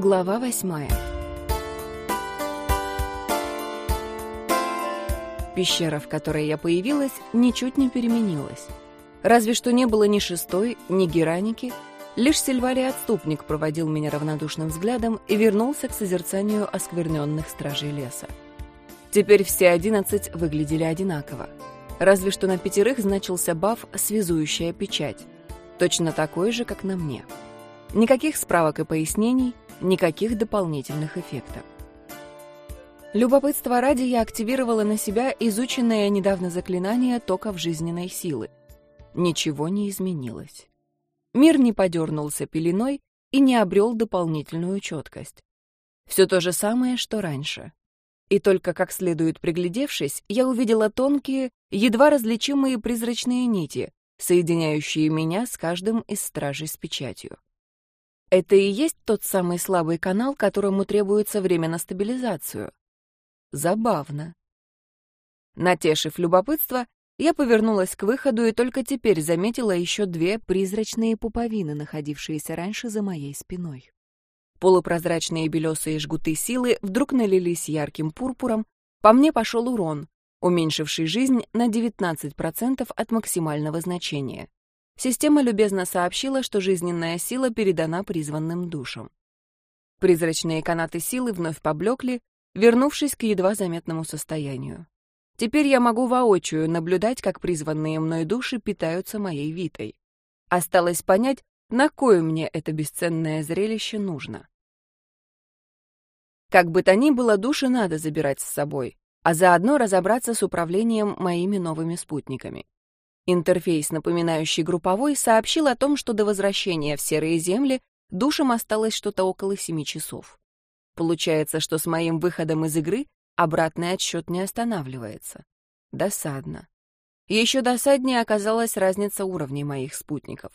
Глава восьмая. Пещера, в которой я появилась, ничуть не переменилась. Разве что не было ни шестой, ни гераники. Лишь Сильварий-отступник проводил меня равнодушным взглядом и вернулся к созерцанию оскверненных стражей леса. Теперь все одиннадцать выглядели одинаково. Разве что на пятерых значился баф «Связующая печать», точно такой же, как на мне. Никаких справок и пояснений, никаких дополнительных эффектов. Любопытство ради я активировала на себя изученное недавно заклинание токов жизненной силы. Ничего не изменилось. Мир не подернулся пеленой и не обрел дополнительную четкость. Все то же самое, что раньше. И только как следует приглядевшись, я увидела тонкие, едва различимые призрачные нити, соединяющие меня с каждым из стражей с печатью. Это и есть тот самый слабый канал, которому требуется время на стабилизацию. Забавно. Натешив любопытство, я повернулась к выходу и только теперь заметила еще две призрачные пуповины, находившиеся раньше за моей спиной. Полупрозрачные белесые жгуты силы вдруг налились ярким пурпуром, по мне пошел урон, уменьшивший жизнь на 19% от максимального значения. Система любезно сообщила, что жизненная сила передана призванным душам. Призрачные канаты силы вновь поблекли, вернувшись к едва заметному состоянию. Теперь я могу воочию наблюдать, как призванные мной души питаются моей витой. Осталось понять, на кое мне это бесценное зрелище нужно. Как бы то ни было, души надо забирать с собой, а заодно разобраться с управлением моими новыми спутниками. Интерфейс, напоминающий групповой, сообщил о том, что до возвращения в Серые Земли душам осталось что-то около семи часов. Получается, что с моим выходом из игры обратный отсчет не останавливается. Досадно. Еще досаднее оказалась разница уровней моих спутников.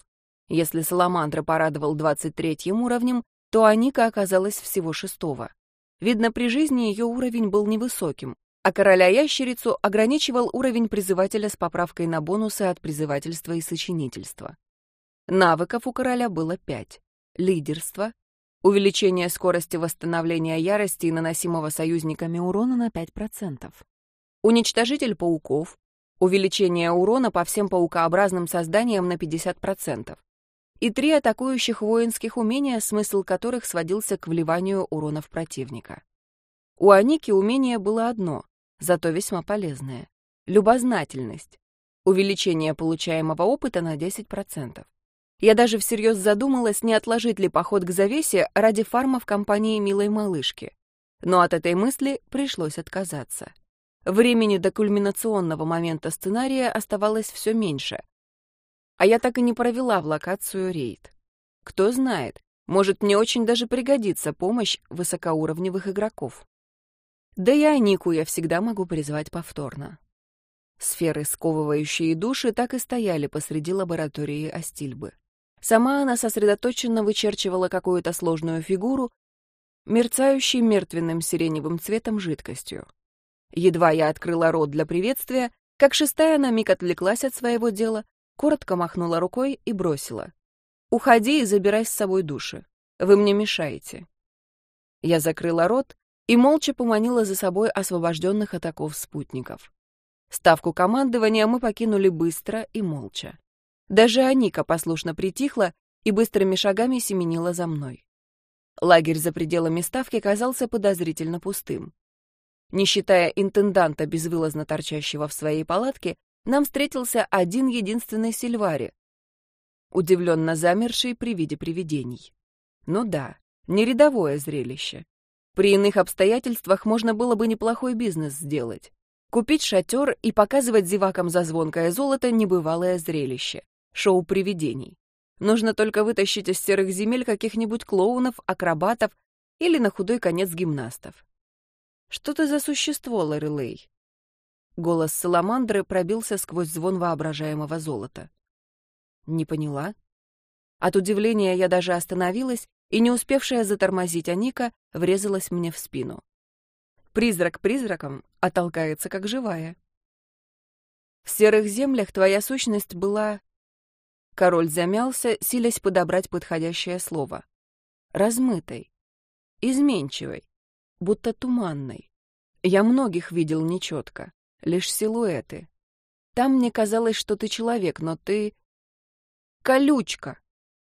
Если Саламандра порадовал 23-м уровнем, то Аника оказалась всего шестого. Видно, при жизни ее уровень был невысоким, а короля-ящерицу ограничивал уровень призывателя с поправкой на бонусы от призывательства и сочинительства. Навыков у короля было пять. Лидерство, увеличение скорости восстановления ярости и наносимого союзниками урона на 5%. Уничтожитель пауков, увеличение урона по всем паукообразным созданиям на 50%. И три атакующих воинских умения, смысл которых сводился к вливанию урона в противника. У Аники умение было одно зато весьма полезное. Любознательность. Увеличение получаемого опыта на 10%. Я даже всерьез задумалась, не отложить ли поход к завесе ради фарма в компании милой малышки. Но от этой мысли пришлось отказаться. Времени до кульминационного момента сценария оставалось все меньше. А я так и не провела в локацию рейд. Кто знает, может, мне очень даже пригодится помощь высокоуровневых игроков. Да и Анику я всегда могу призвать повторно. Сферы, сковывающие души, так и стояли посреди лаборатории Астильбы. Сама она сосредоточенно вычерчивала какую-то сложную фигуру, мерцающей мертвенным сиреневым цветом жидкостью. Едва я открыла рот для приветствия, как шестая на миг отвлеклась от своего дела, коротко махнула рукой и бросила. «Уходи и забирай с собой души. Вы мне мешаете». Я закрыла рот, и молча поманила за собой освобожденных от оков спутников. Ставку командования мы покинули быстро и молча. Даже Аника послушно притихла и быстрыми шагами семенила за мной. Лагерь за пределами ставки казался подозрительно пустым. Не считая интенданта, безвылазно торчащего в своей палатке, нам встретился один единственный Сильвари, удивленно замерший при виде привидений. Ну да, не рядовое зрелище. При иных обстоятельствах можно было бы неплохой бизнес сделать. Купить шатер и показывать зевакам за звонкое золото небывалое зрелище. Шоу привидений. Нужно только вытащить из серых земель каких-нибудь клоунов, акробатов или на худой конец гимнастов. Что ты за существо, Лорелей? Голос Саламандры пробился сквозь звон воображаемого золота. Не поняла. От удивления я даже остановилась и не успевшая затормозить Аника врезалась мне в спину. Призрак призраком, а как живая. В серых землях твоя сущность была... Король замялся, силясь подобрать подходящее слово. Размытой. изменчивой, будто туманной. Я многих видел нечетко, лишь силуэты. Там мне казалось, что ты человек, но ты... Колючка!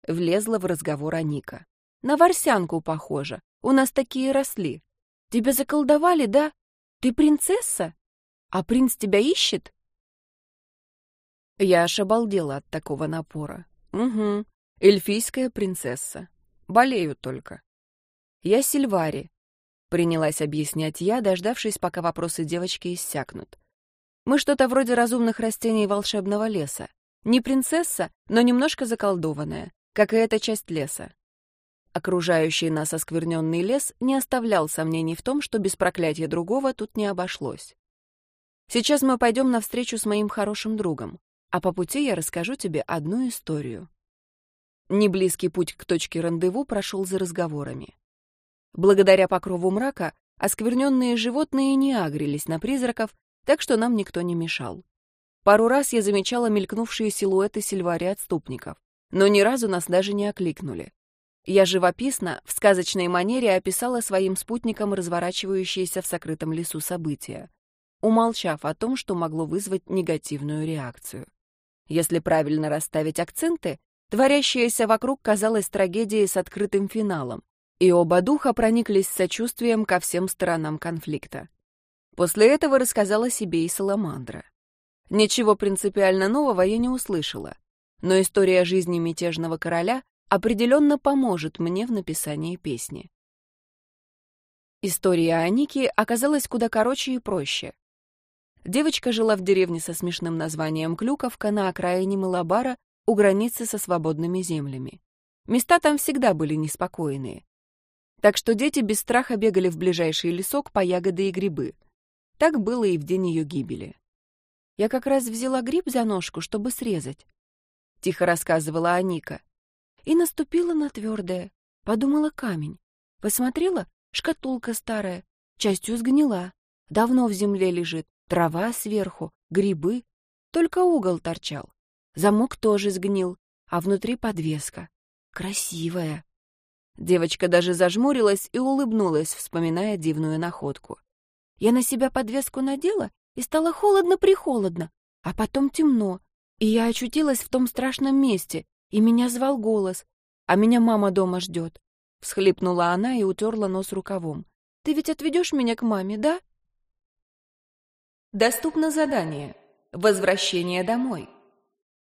Влезла в разговор Аника. На ворсянку похожа. У нас такие росли. Тебя заколдовали, да? Ты принцесса? А принц тебя ищет? Я аж обалдела от такого напора. Угу, эльфийская принцесса. Болею только. Я Сильвари. Принялась объяснять я, дождавшись, пока вопросы девочки иссякнут. Мы что-то вроде разумных растений волшебного леса. Не принцесса, но немножко заколдованная, как и эта часть леса. Окружающий нас оскверненный лес не оставлял сомнений в том, что без проклятия другого тут не обошлось. Сейчас мы пойдем навстречу с моим хорошим другом, а по пути я расскажу тебе одну историю. Неблизкий путь к точке рандеву прошел за разговорами. Благодаря покрову мрака оскверненные животные не агрились на призраков, так что нам никто не мешал. Пару раз я замечала мелькнувшие силуэты сильвари отступников, но ни разу нас даже не окликнули. Я живописно, в сказочной манере описала своим спутникам разворачивающиеся в сокрытом лесу события, умолчав о том, что могло вызвать негативную реакцию. Если правильно расставить акценты, творящееся вокруг казалось трагедией с открытым финалом, и оба духа прониклись сочувствием ко всем сторонам конфликта. После этого рассказала себе и Саламандра. Ничего принципиально нового я не услышала, но история жизни мятежного короля определенно поможет мне в написании песни. История Аники оказалась куда короче и проще. Девочка жила в деревне со смешным названием Клюковка на окраине Малабара у границы со свободными землями. Места там всегда были неспокойные. Так что дети без страха бегали в ближайший лесок по ягоды и грибы. Так было и в день ее гибели. «Я как раз взяла гриб за ножку, чтобы срезать», — тихо рассказывала Аника и наступила на твердое. Подумала камень. Посмотрела, шкатулка старая, частью сгнила. Давно в земле лежит, трава сверху, грибы. Только угол торчал. Замок тоже сгнил, а внутри подвеска. Красивая. Девочка даже зажмурилась и улыбнулась, вспоминая дивную находку. Я на себя подвеску надела, и стало холодно-прихолодно, а потом темно, и я очутилась в том страшном месте, и меня звал голос, а меня мама дома ждет. Всхлипнула она и утерла нос рукавом. Ты ведь отведешь меня к маме, да? Доступно задание. Возвращение домой.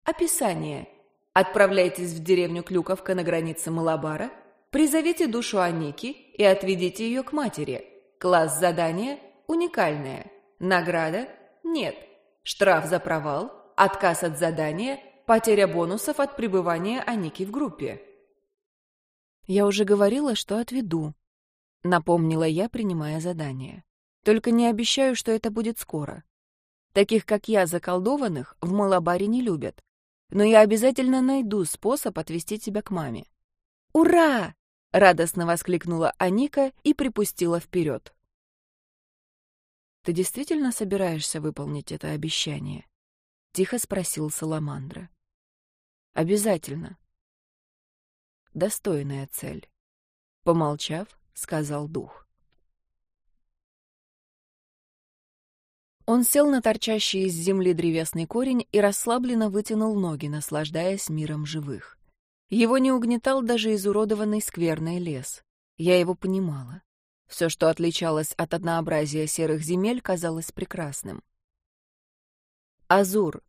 Описание. Отправляйтесь в деревню Клюковка на границе Малабара, призовите душу Аники и отведите ее к матери. Класс задания уникальное. Награда нет. Штраф за провал, отказ от задания – Потеря бонусов от пребывания Аники в группе. «Я уже говорила, что отведу», — напомнила я, принимая задание. «Только не обещаю, что это будет скоро. Таких, как я, заколдованных, в Малабаре не любят. Но я обязательно найду способ отвести тебя к маме». «Ура!» — радостно воскликнула Аника и припустила вперед. «Ты действительно собираешься выполнить это обещание?» — тихо спросил Саламандра. Обязательно. Достойная цель. Помолчав, сказал дух. Он сел на торчащий из земли древесный корень и расслабленно вытянул ноги, наслаждаясь миром живых. Его не угнетал даже изуродованный скверный лес. Я его понимала. Все, что отличалось от однообразия серых земель, казалось прекрасным. «Азур,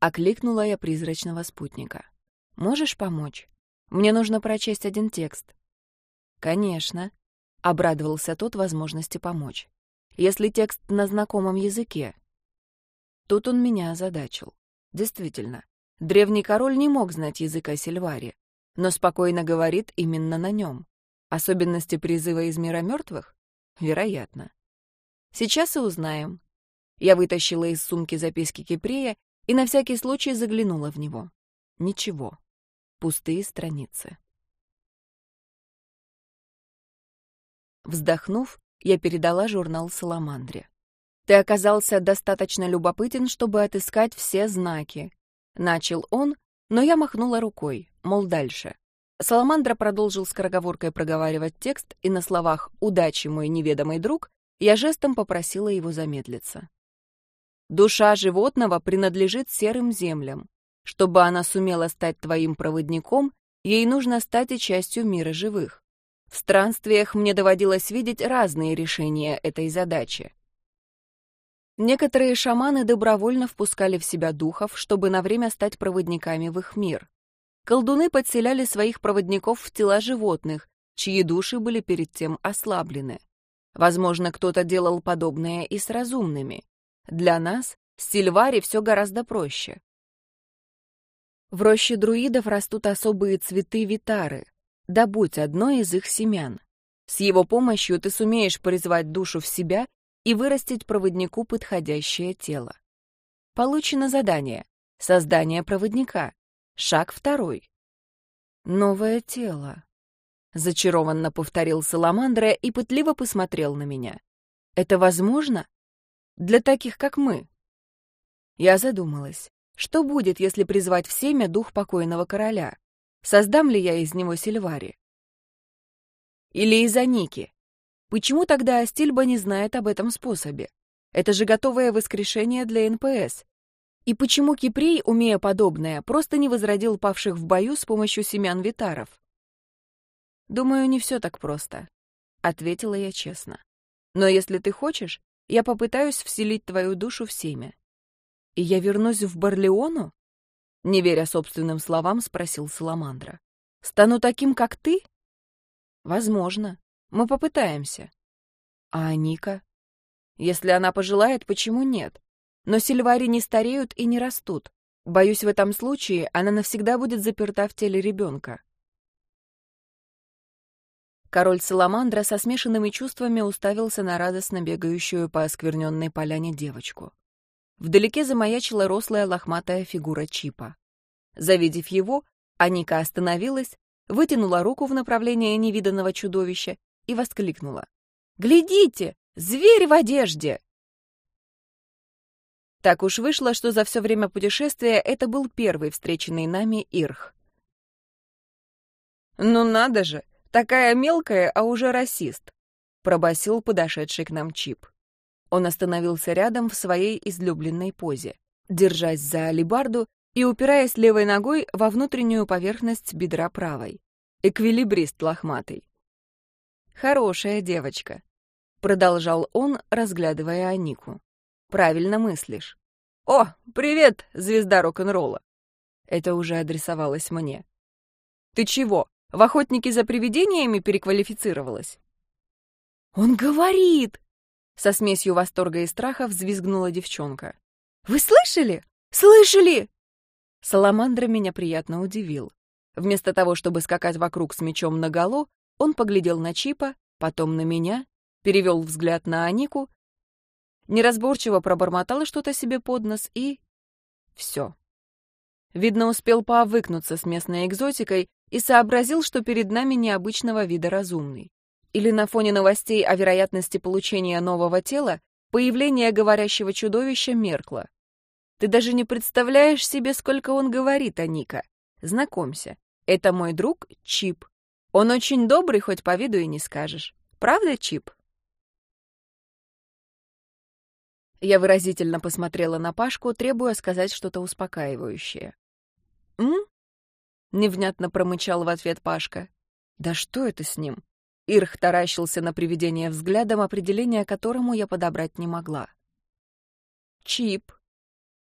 Окликнула я призрачного спутника. «Можешь помочь? Мне нужно прочесть один текст». «Конечно», — обрадовался тот возможности помочь. «Если текст на знакомом языке». Тут он меня озадачил. Действительно, древний король не мог знать языка Сильвари, но спокойно говорит именно на нем. Особенности призыва из мира мертвых? Вероятно. Сейчас и узнаем. Я вытащила из сумки записки Кипрея и на всякий случай заглянула в него. Ничего. Пустые страницы. Вздохнув, я передала журнал Саламандре. «Ты оказался достаточно любопытен, чтобы отыскать все знаки». Начал он, но я махнула рукой, мол, дальше. Саламандра продолжил скороговоркой проговаривать текст, и на словах «удачи, мой неведомый друг» я жестом попросила его замедлиться. Душа животного принадлежит серым землям. Чтобы она сумела стать твоим проводником, ей нужно стать и частью мира живых. В странствиях мне доводилось видеть разные решения этой задачи. Некоторые шаманы добровольно впускали в себя духов, чтобы на время стать проводниками в их мир. Колдуны подселяли своих проводников в тела животных, чьи души были перед тем ослаблены. Возможно, кто-то делал подобное и с разумными. Для нас, Сильвари, все гораздо проще. В роще друидов растут особые цветы витары. Добудь одно из их семян. С его помощью ты сумеешь призвать душу в себя и вырастить проводнику подходящее тело. Получено задание — создание проводника. Шаг второй. Новое тело. Зачарованно повторил Саламандра и пытливо посмотрел на меня. Это возможно? Для таких, как мы. Я задумалась. Что будет, если призвать в семя дух покойного короля? Создам ли я из него Сильвари? Или из Аники? Почему тогда Астильба не знает об этом способе? Это же готовое воскрешение для НПС. И почему Кипрей, умея подобное, просто не возродил павших в бою с помощью семян витаров? «Думаю, не все так просто», — ответила я честно. «Но если ты хочешь, я попытаюсь вселить твою душу в семя. И я вернусь в Барлеону?» Не веря собственным словам, спросил Саламандра. «Стану таким, как ты?» «Возможно. Мы попытаемся». «А Ника?» «Если она пожелает, почему нет? Но сильвари не стареют и не растут. Боюсь, в этом случае она навсегда будет заперта в теле ребенка. Король Саламандра со смешанными чувствами уставился на радостно бегающую по оскверненной поляне девочку. Вдалеке замаячила рослая лохматая фигура Чипа. Завидев его, Аника остановилась, вытянула руку в направлении невиданного чудовища и воскликнула. «Глядите! Зверь в одежде!» Так уж вышло, что за все время путешествия это был первый встреченный нами Ирх. «Ну надо же! Такая мелкая, а уже расист!» — пробасил подошедший к нам Чип. Он остановился рядом в своей излюбленной позе, держась за алибарду и упираясь левой ногой во внутреннюю поверхность бедра правой. Эквилибрист лохматый. «Хорошая девочка», — продолжал он, разглядывая Анику. Правильно мыслишь. О, привет, звезда рок-н-ролла. Это уже адресовалось мне. Ты чего, в охотники за привидениями переквалифицировалась? Он говорит! Со смесью восторга и страха взвизгнула девчонка. Вы слышали? Слышали? Саламандра меня приятно удивил. Вместо того, чтобы скакать вокруг с мечом наголо, он поглядел на Чипа, потом на меня, перевел взгляд на Анику неразборчиво пробормотал что-то себе под нос и... Все. Видно, успел поовыкнуться с местной экзотикой и сообразил, что перед нами необычного вида разумный. Или на фоне новостей о вероятности получения нового тела появление говорящего чудовища меркло. Ты даже не представляешь себе, сколько он говорит, Аника. Знакомься, это мой друг Чип. Он очень добрый, хоть по виду и не скажешь. Правда, Чип? Я выразительно посмотрела на Пашку, требуя сказать что-то успокаивающее. «М?» — невнятно промычал в ответ Пашка. «Да что это с ним?» Ирх таращился на привидение взглядом, определения которому я подобрать не могла. «Чип!»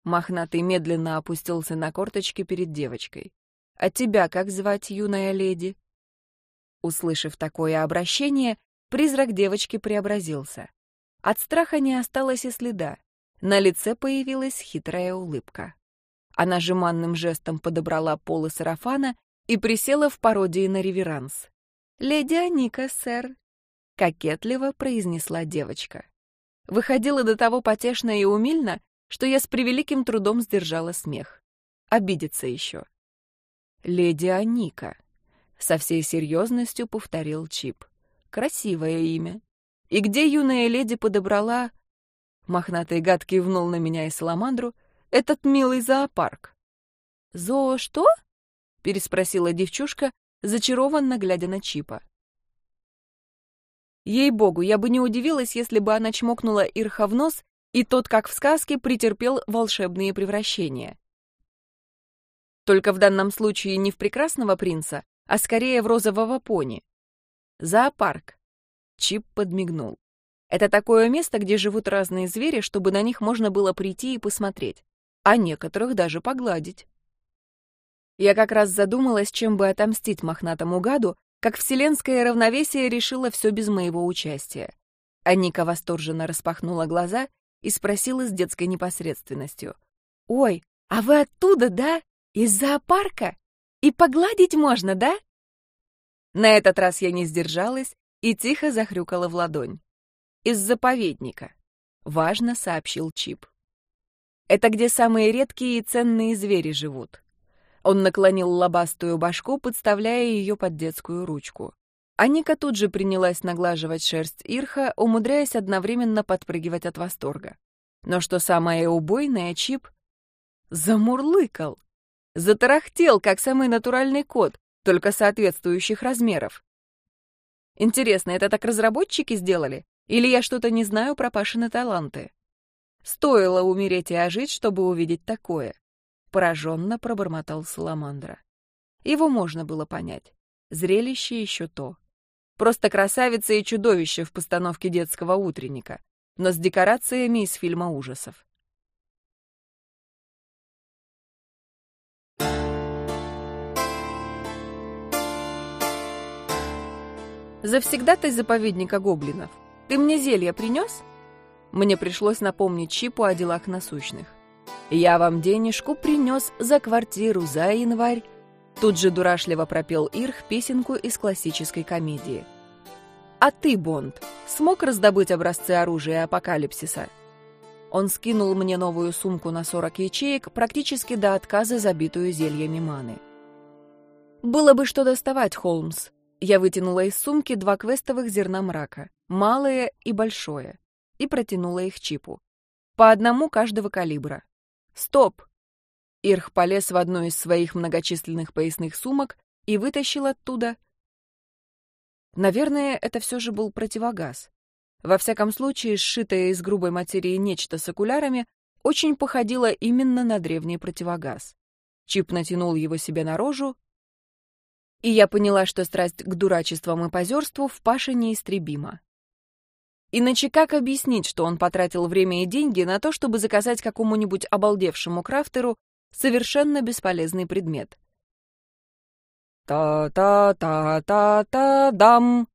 Мохнатый медленно опустился на корточки перед девочкой. «А тебя как звать, юная леди?» Услышав такое обращение, призрак девочки преобразился. От страха не осталось и следа. На лице появилась хитрая улыбка. Она жеманным жестом подобрала полы сарафана и присела в пародии на реверанс. «Леди Аника, сэр», — кокетливо произнесла девочка. Выходила до того потешно и умильно, что я с превеликим трудом сдержала смех. Обидеться еще. «Леди Аника», — со всей серьезностью повторил Чип. «Красивое имя. И где юная леди подобрала... Мохнатый гад кивнул на меня и Саламандру. Этот милый зоопарк. «Зоо что?» — переспросила девчушка, зачарованно глядя на Чипа. Ей-богу, я бы не удивилась, если бы она чмокнула Ирха в нос, и тот, как в сказке, претерпел волшебные превращения. Только в данном случае не в прекрасного принца, а скорее в розового пони. Зоопарк. Чип подмигнул. Это такое место, где живут разные звери, чтобы на них можно было прийти и посмотреть, а некоторых даже погладить. Я как раз задумалась, чем бы отомстить мохнатому гаду, как вселенское равновесие решило все без моего участия. Аника восторженно распахнула глаза и спросила с детской непосредственностью. «Ой, а вы оттуда, да? Из зоопарка? И погладить можно, да?» На этот раз я не сдержалась и тихо захрюкала в ладонь. «Из заповедника», — важно сообщил Чип. «Это где самые редкие и ценные звери живут. Он наклонил лобастую башку, подставляя ее под детскую ручку. Аника тут же принялась наглаживать шерсть Ирха, умудряясь одновременно подпрыгивать от восторга. Но что самое убойное, Чип замурлыкал, затарахтел, как самый натуральный кот, только соответствующих размеров. Интересно, это так разработчики сделали? Или я что-то не знаю про Пашины таланты? Стоило умереть и ожить, чтобы увидеть такое. Пораженно пробормотал Саламандра. Его можно было понять. Зрелище еще то. Просто красавица и чудовище в постановке детского утренника, но с декорациями из фильма ужасов. Завсегдатай заповедника гоблинов. Ты мне зелье принес? Мне пришлось напомнить Чипу о делах насущных. «Я вам денежку принес за квартиру за январь», тут же дурашливо пропел Ирх песенку из классической комедии. «А ты, Бонд, смог раздобыть образцы оружия апокалипсиса?» Он скинул мне новую сумку на 40 ячеек, практически до отказа забитую зельями маны. «Было бы что доставать, Холмс». Я вытянула из сумки два квестовых зерна мрака, малое и большое, и протянула их Чипу. По одному каждого калибра. «Стоп!» Ирх полез в одну из своих многочисленных поясных сумок и вытащил оттуда... Наверное, это все же был противогаз. Во всяком случае, сшитое из грубой материи нечто с окулярами очень походило именно на древний противогаз. Чип натянул его себе на рожу, и я поняла, что страсть к дурачествам и позерству в Паше неистребима. Иначе как объяснить, что он потратил время и деньги на то, чтобы заказать какому-нибудь обалдевшему крафтеру совершенно бесполезный предмет? «Та-та-та-та-та-дам!»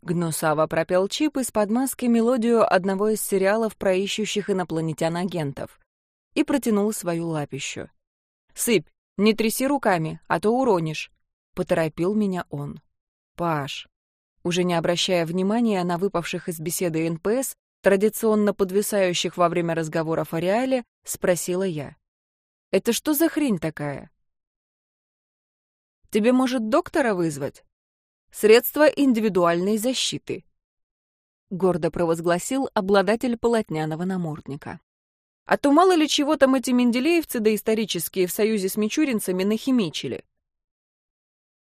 Гнусаво пропел Чип из-под маски мелодию одного из сериалов про ищущих инопланетян-агентов и протянул свою лапищу. «Сыпь, не тряси руками, а то уронишь», — поторопил меня он. «Паш, уже не обращая внимания на выпавших из беседы НПС, традиционно подвисающих во время разговоров о реале, спросила я. «Это что за хрень такая?» «Тебе, может, доктора вызвать?» «Средство индивидуальной защиты», — гордо провозгласил обладатель полотняного намордника. «А то мало ли чего там эти менделеевцы доисторические в союзе с мичуринцами нахимичили.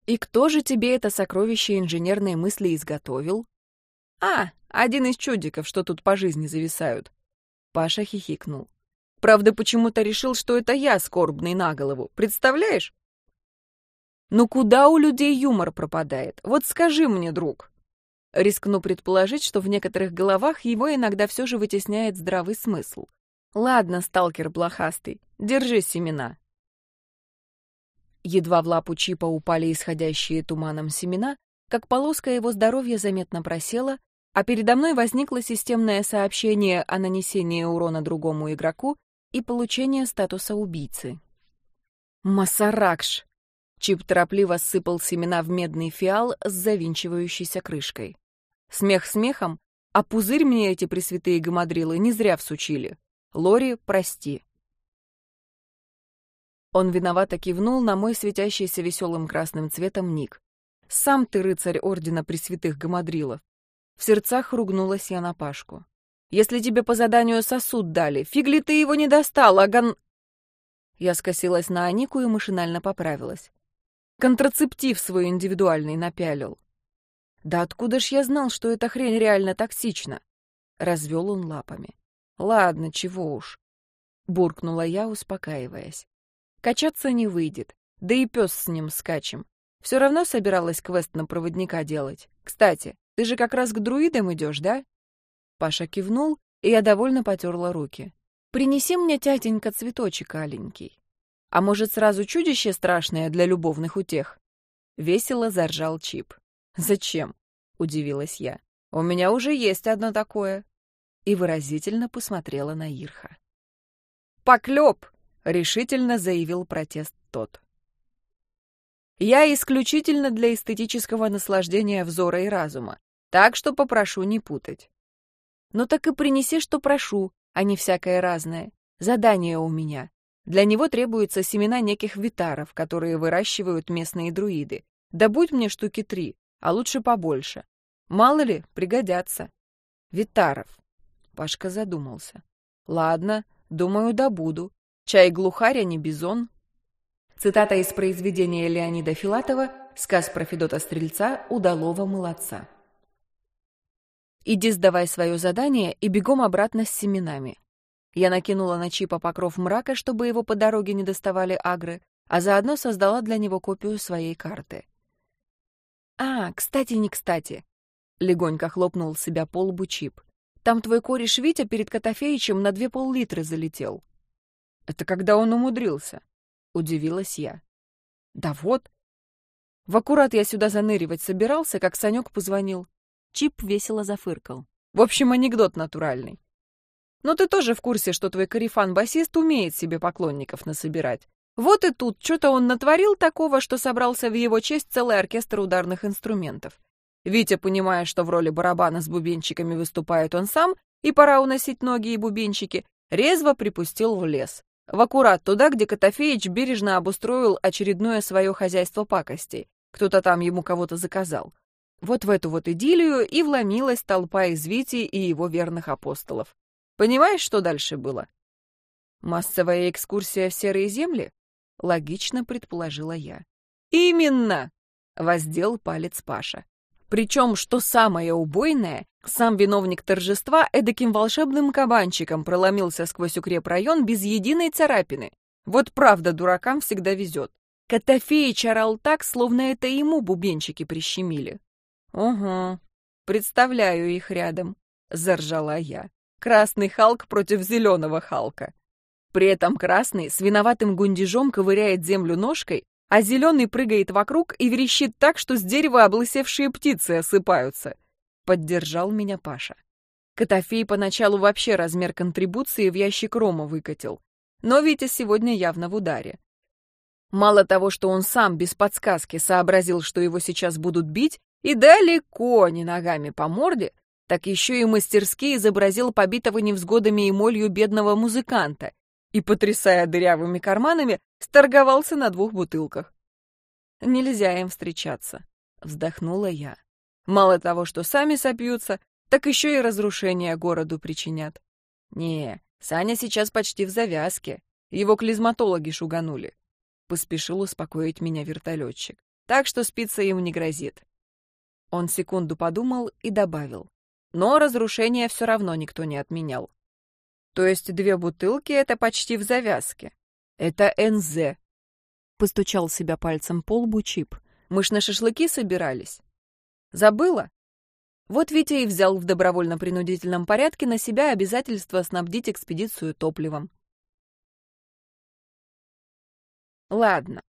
«И кто же тебе это сокровище инженерной мысли изготовил?» «А, один из чудиков, что тут по жизни зависают». Паша хихикнул. «Правда, почему-то решил, что это я скорбный на голову. Представляешь?» «Ну куда у людей юмор пропадает? Вот скажи мне, друг». Рискну предположить, что в некоторых головах его иногда все же вытесняет здравый смысл. «Ладно, сталкер блохастый, держи семена. Едва в лапу Чипа упали исходящие туманом семена, как полоска его здоровья заметно просела, а передо мной возникло системное сообщение о нанесении урона другому игроку и получении статуса убийцы. «Масаракш!» Чип торопливо сыпал семена в медный фиал с завинчивающейся крышкой. Смех смехом, а пузырь мне эти пресвятые гамадрилы не зря всучили. Лори, прости. Он виновато кивнул на мой светящийся веселым красным цветом ник. «Сам ты рыцарь Ордена Пресвятых Гамадрилов!» В сердцах ругнулась я на Пашку. «Если тебе по заданию сосуд дали, фиг ли ты его не достал, аган...» Я скосилась на Анику и машинально поправилась. Контрацептив свой индивидуальный напялил. Да откуда ж я знал, что эта хрень реально токсична? Развел он лапами. Ладно, чего уж. Буркнула я, успокаиваясь. Качаться не выйдет, да и пес с ним скачем. Все равно собиралась квест на проводника делать. Кстати, ты же как раз к друидам идешь, да? Паша кивнул, и я довольно потерла руки. Принеси мне, тятенька, цветочек аленький. А может, сразу чудище страшное для любовных утех? Весело заржал Чип. Зачем? Удивилась я. У меня уже есть одно такое. И выразительно посмотрела на Ирха. Поклеп! Решительно заявил протест тот. Я исключительно для эстетического наслаждения взора и разума, так что попрошу не путать. Ну так и принеси, что прошу, а не всякое разное. Задание у меня. Для него требуются семена неких витаров, которые выращивают местные друиды. Да будь мне штуки три, а лучше побольше. Мало ли, пригодятся. Витаров. Пашка задумался. Ладно, думаю, добуду. Чай глухарь, а не бизон. Цитата из произведения Леонида Филатова «Сказ про Федота Стрельца удалого молодца». «Иди сдавай свое задание и бегом обратно с семенами». Я накинула на Чипа покров мрака, чтобы его по дороге не доставали агры, а заодно создала для него копию своей карты. «А, кстати, не кстати», — легонько хлопнул себя по лбу Чип. «Там твой кореш Витя перед Котофеичем на две пол-литра залетел». «Это когда он умудрился?» — удивилась я. «Да вот». В аккурат я сюда заныривать собирался, как Санек позвонил. Чип весело зафыркал. В общем, анекдот натуральный. Но ты тоже в курсе, что твой корефан-басист умеет себе поклонников насобирать. Вот и тут что-то он натворил такого, что собрался в его честь целый оркестр ударных инструментов. Витя, понимая, что в роли барабана с бубенчиками выступает он сам, и пора уносить ноги и бубенчики, резво припустил в лес. В аккурат туда, где Котофеич бережно обустроил очередное свое хозяйство пакостей. Кто-то там ему кого-то заказал. Вот в эту вот идиллию и вломилась толпа из и его верных апостолов. Понимаешь, что дальше было? Массовая экскурсия в серые земли? Логично предположила я. Именно! Воздел палец Паша. Причем, что самое убойное, сам виновник торжества эдаким волшебным кабанчиком проломился сквозь укрепрайон без единой царапины. Вот правда дуракам всегда везет. Котофеич орал так, словно это ему бубенчики прищемили. «Угу, представляю их рядом», — заржала я. «Красный Халк против зеленого Халка». При этом красный с виноватым гундежом ковыряет землю ножкой, а зеленый прыгает вокруг и верещит так, что с дерева облысевшие птицы осыпаются. Поддержал меня Паша. Котофей поначалу вообще размер контрибуции в ящик рома выкатил. Но Витя сегодня явно в ударе. Мало того, что он сам без подсказки сообразил, что его сейчас будут бить, и далеко не ногами по морде, так еще и мастерски изобразил побитого невзгодами и молью бедного музыканта и, потрясая дырявыми карманами, сторговался на двух бутылках. «Нельзя им встречаться», — вздохнула я. «Мало того, что сами сопьются, так еще и разрушение городу причинят. Не, Саня сейчас почти в завязке. Его клизматологи шуганули. Поспешил успокоить меня вертолетчик. Так что спиться ему не грозит. Он секунду подумал и добавил. Но разрушение все равно никто не отменял. То есть две бутылки — это почти в завязке. Это НЗ. Постучал себя пальцем по лбу Чип. Мы ж на шашлыки собирались. Забыла? Вот Витя и взял в добровольно-принудительном порядке на себя обязательство снабдить экспедицию топливом. Ладно,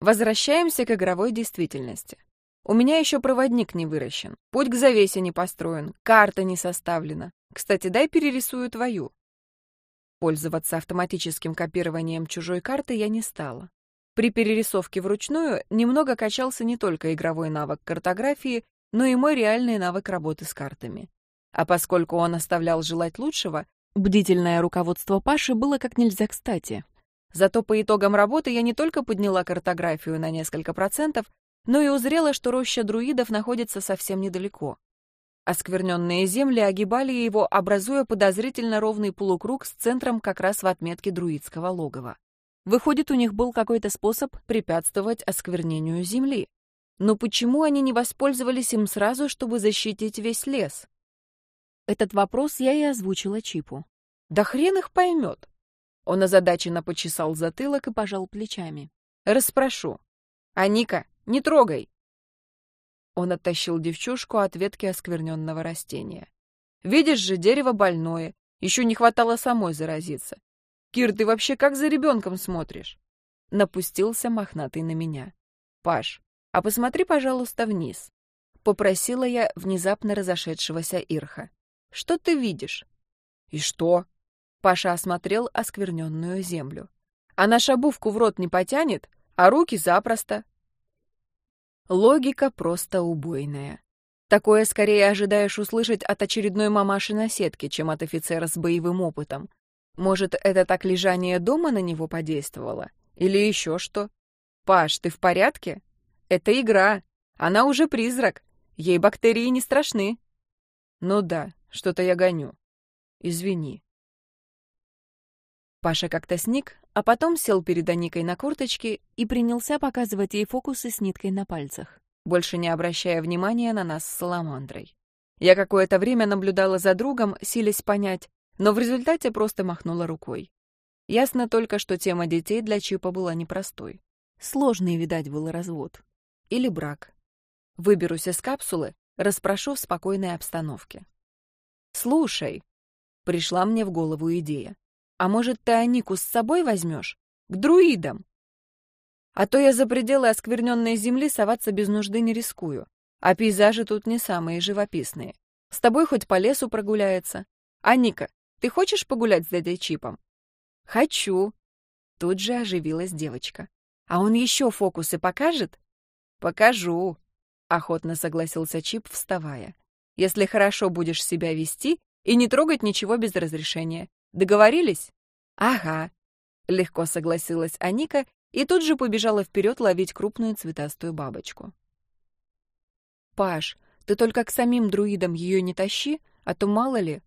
возвращаемся к игровой действительности. У меня еще проводник не выращен, путь к завесе не построен, карта не составлена. Кстати, дай перерисую твою. Пользоваться автоматическим копированием чужой карты я не стала. При перерисовке вручную немного качался не только игровой навык картографии, но и мой реальный навык работы с картами. А поскольку он оставлял желать лучшего, бдительное руководство Паши было как нельзя кстати. Зато по итогам работы я не только подняла картографию на несколько процентов, но и узрела, что роща друидов находится совсем недалеко. Оскверненные земли огибали его, образуя подозрительно ровный полукруг с центром как раз в отметке друидского логова. Выходит, у них был какой-то способ препятствовать осквернению земли. Но почему они не воспользовались им сразу, чтобы защитить весь лес? Этот вопрос я и озвучила Чипу. Да хрен их поймет. Он озадаченно почесал затылок и пожал плечами. Расспрошу. А Ника, не трогай. Он оттащил девчушку от ветки оскверненного растения. Видишь же, дерево больное. Еще не хватало самой заразиться. Кир, ты вообще как за ребенком смотришь? Напустился мохнатый на меня. Паш, а посмотри, пожалуйста, вниз. Попросила я внезапно разошедшегося Ирха. Что ты видишь? И что? Паша осмотрел оскверненную землю. Она шабувку в рот не потянет, а руки запросто. Логика просто убойная. Такое скорее ожидаешь услышать от очередной мамаши на сетке, чем от офицера с боевым опытом, может, это так лежание дома на него подействовало? Или еще что? Паш, ты в порядке? Это игра. Она уже призрак. Ей бактерии не страшны. Ну да, что-то я гоню. Извини. Паша как-то сник, а потом сел перед Аникой на курточке и принялся показывать ей фокусы с ниткой на пальцах, больше не обращая внимания на нас с Саламандрой. Я какое-то время наблюдала за другом, силясь понять, но в результате просто махнула рукой. Ясно только, что тема детей для Чипа была непростой. Сложный, видать, был развод. Или брак. Выберусь из капсулы, расспрошу в спокойной обстановке. «Слушай», — пришла мне в голову идея, «а может, ты Анику с собой возьмешь? К друидам? А то я за пределы оскверненной земли соваться без нужды не рискую, а пейзажи тут не самые живописные. С тобой хоть по лесу прогуляется. А Ника, ты хочешь погулять с дядей Чипом?» «Хочу!» Тут же оживилась девочка. «А он еще фокусы покажет?» «Покажу!» — охотно согласился Чип, вставая. «Если хорошо будешь себя вести и не трогать ничего без разрешения. Договорились?» «Ага!» — легко согласилась Аника и тут же побежала вперед ловить крупную цветастую бабочку. «Паш, ты только к самим друидам ее не тащи, а то мало ли,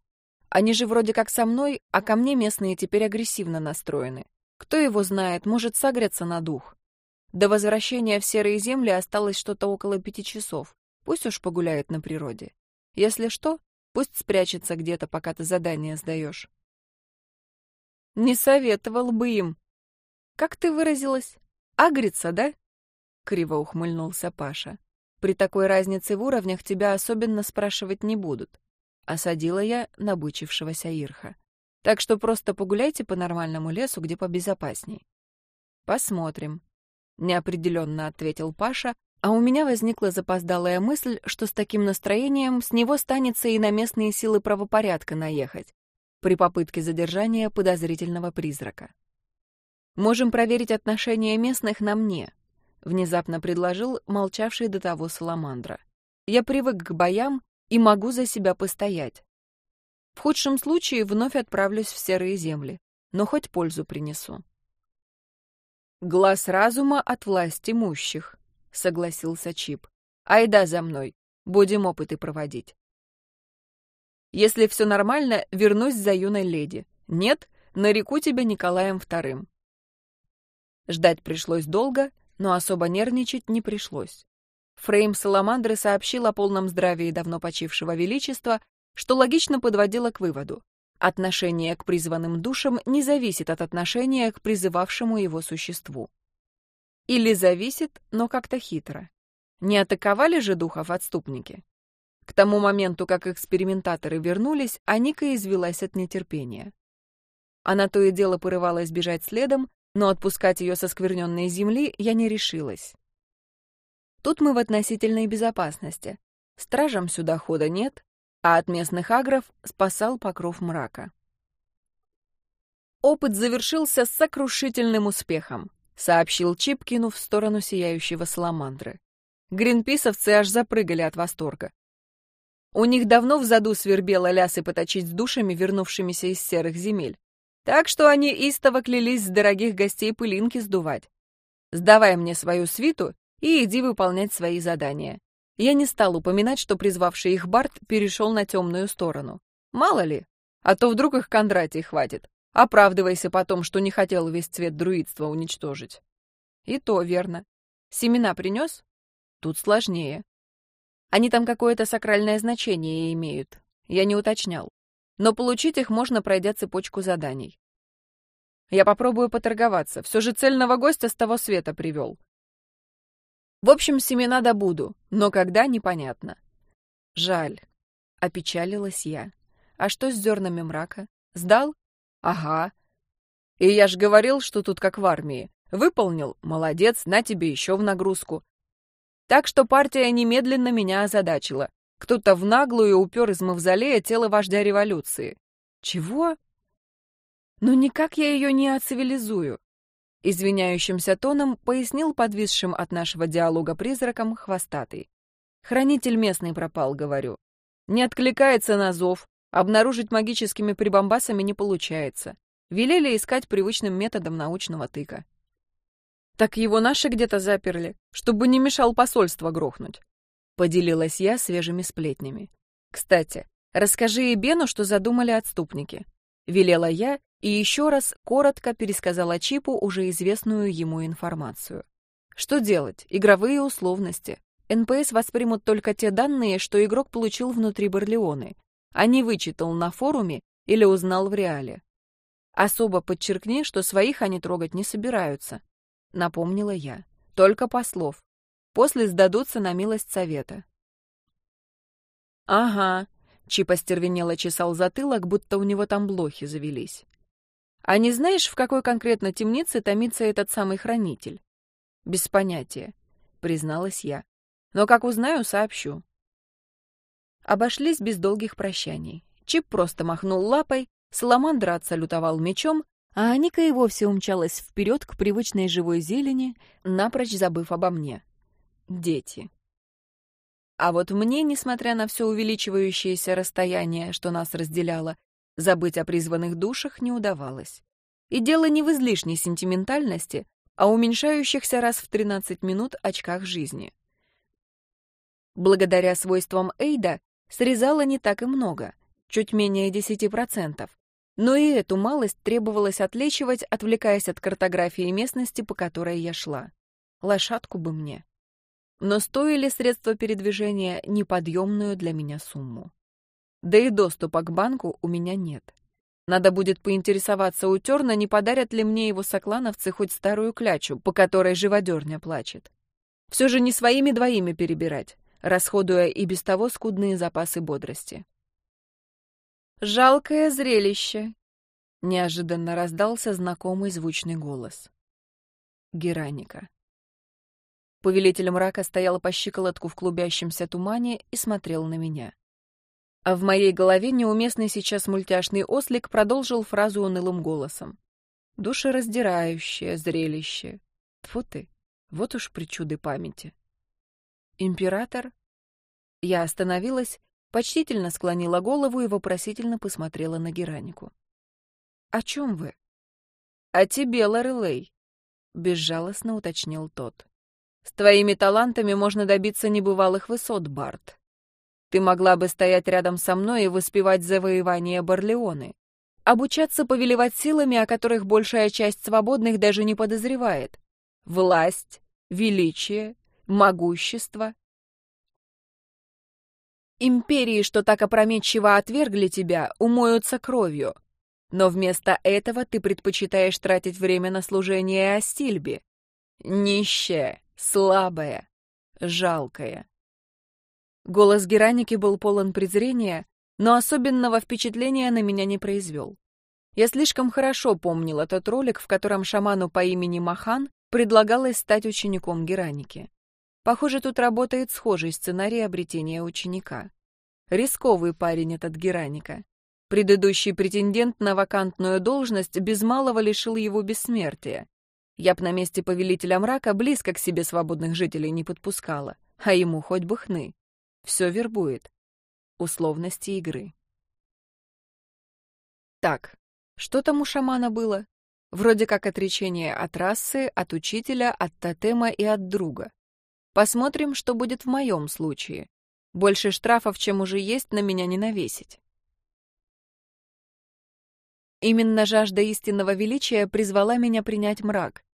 они же вроде как со мной, а ко мне местные теперь агрессивно настроены. Кто его знает, может согреться на дух. До возвращения в серые земли осталось что-то около пяти часов. Пусть уж погуляет на природе. Если что, пусть спрячется где-то, пока ты задание сдаешь. Не советовал бы им. Как ты выразилась? Агриться, да? Криво ухмыльнулся Паша. При такой разнице в уровнях тебя особенно спрашивать не будут. Осадила я набычившегося Ирха. Так что просто погуляйте по нормальному лесу, где побезопасней. Посмотрим. Неопределенно ответил Паша, а у меня возникла запоздалая мысль, что с таким настроением с него станется и на местные силы правопорядка наехать при попытке задержания подозрительного призрака. «Можем проверить отношение местных на мне», — внезапно предложил молчавший до того Саламандра. «Я привык к боям и могу за себя постоять. В худшем случае вновь отправлюсь в серые земли, но хоть пользу принесу. «Глаз разума от власти имущих», — согласился Чип. «Айда за мной, будем опыты проводить». «Если все нормально, вернусь за юной леди. Нет, нареку тебя Николаем Вторым». Ждать пришлось долго, но особо нервничать не пришлось. Фрейм Саламандры сообщил о полном здравии давно почившего величества, что логично подводило к выводу. Отношение к призванным душам не зависит от отношения к призывавшему его существу. Или зависит, но как-то хитро. Не атаковали же духов отступники? К тому моменту, как экспериментаторы вернулись, Аника извелась от нетерпения. Она то и дело порывалась бежать следом, но отпускать ее со скверненной земли я не решилась. Тут мы в относительной безопасности. Стражам сюда хода нет, а от местных агров спасал покров мрака. Опыт завершился с сокрушительным успехом, сообщил Чип, кинув в сторону сияющего саламандры. Гринписовцы аж запрыгали от восторга. У них давно в заду свербело лясы поточить с душами, вернувшимися из серых земель. Так что они истово клялись с дорогих гостей пылинки сдувать. Сдавай мне свою свиту, и иди выполнять свои задания. Я не стал упоминать, что призвавший их Барт перешел на темную сторону. Мало ли, а то вдруг их Кондратий хватит. Оправдывайся потом, что не хотел весь цвет друидства уничтожить. И то верно. Семена принес? Тут сложнее. Они там какое-то сакральное значение имеют. Я не уточнял. Но получить их можно, пройдя цепочку заданий. Я попробую поторговаться. Все же цельного гостя с того света привел. В общем, семена добуду, но когда — непонятно. Жаль. Опечалилась я. А что с зернами мрака? Сдал? Ага. И я ж говорил, что тут как в армии. Выполнил? Молодец, на тебе еще в нагрузку. Так что партия немедленно меня озадачила. Кто-то в наглую упер из мавзолея тело вождя революции. Чего? Ну никак я ее не оцивилизую. Извиняющимся тоном пояснил подвисшим от нашего диалога призраком хвостатый. Хранитель местный пропал, говорю. Не откликается на зов, обнаружить магическими прибамбасами не получается. Велели искать привычным методом научного тыка. Так его наши где-то заперли, чтобы не мешал посольство грохнуть. Поделилась я свежими сплетнями. Кстати, расскажи и Бену, что задумали отступники. Велела я и еще раз коротко пересказала Чипу уже известную ему информацию. Что делать? Игровые условности. НПС воспримут только те данные, что игрок получил внутри Барлеоны, а не вычитал на форуме или узнал в реале. Особо подчеркни, что своих они трогать не собираются, — напомнила я. «Только послов. После сдадутся на милость совета». «Ага», — Чип остервенело чесал затылок, будто у него там блохи завелись. «А не знаешь, в какой конкретно темнице томится этот самый хранитель?» «Без понятия», — призналась я. «Но как узнаю, сообщу». Обошлись без долгих прощаний. Чип просто махнул лапой, Саламандра отсалютовал мечом, а Аника и вовсе умчалась вперед к привычной живой зелени, напрочь забыв обо мне. Дети. А вот мне, несмотря на все увеличивающееся расстояние, что нас разделяло, забыть о призванных душах не удавалось. И дело не в излишней сентиментальности, а уменьшающихся раз в 13 минут очках жизни. Благодаря свойствам Эйда срезала не так и много, чуть менее 10%, но и эту малость требовалось отлечивать, отвлекаясь от картографии местности, по которой я шла. Лошадку бы мне. Но стоили средства передвижения неподъемную для меня сумму. Да и доступа к банку у меня нет. Надо будет поинтересоваться у Терна, не подарят ли мне его соклановцы хоть старую клячу, по которой живодерня плачет. Все же не своими двоими перебирать, расходуя и без того скудные запасы бодрости. «Жалкое зрелище!» — неожиданно раздался знакомый звучный голос. Гераника. Повелитель мрака стоял по щиколотку в клубящемся тумане и смотрел на меня. А в моей голове неуместный сейчас мультяшный ослик продолжил фразу унылым голосом. «Душераздирающее зрелище! Тьфу ты! Вот уж причуды памяти!» «Император?» Я остановилась почтительно склонила голову и вопросительно посмотрела на Геранику. «О чем вы?» «О тебе, Лорелей», — безжалостно уточнил тот. «С твоими талантами можно добиться небывалых высот, Барт. Ты могла бы стоять рядом со мной и воспевать завоевание Барлеоны, обучаться повелевать силами, о которых большая часть свободных даже не подозревает. Власть, величие, могущество, Империи, что так опрометчиво отвергли тебя, умоются кровью. Но вместо этого ты предпочитаешь тратить время на служение Астильбе. Нищая, слабая, жалкая. Голос Гераники был полон презрения, но особенного впечатления на меня не произвел. Я слишком хорошо помнила тот ролик, в котором шаману по имени Махан предлагалось стать учеником Гераники. Похоже, тут работает схожий сценарий обретения ученика. Рисковый парень этот Гераника. Предыдущий претендент на вакантную должность без малого лишил его бессмертия. Я б на месте повелителя мрака близко к себе свободных жителей не подпускала, а ему хоть бы хны. Все вербует. Условности игры. Так, что там у шамана было? Вроде как отречение от расы, от учителя, от тотема и от друга. Посмотрим, что будет в моем случае. Больше штрафов, чем уже есть, на меня не навесить. Именно жажда истинного величия призвала меня принять мрак.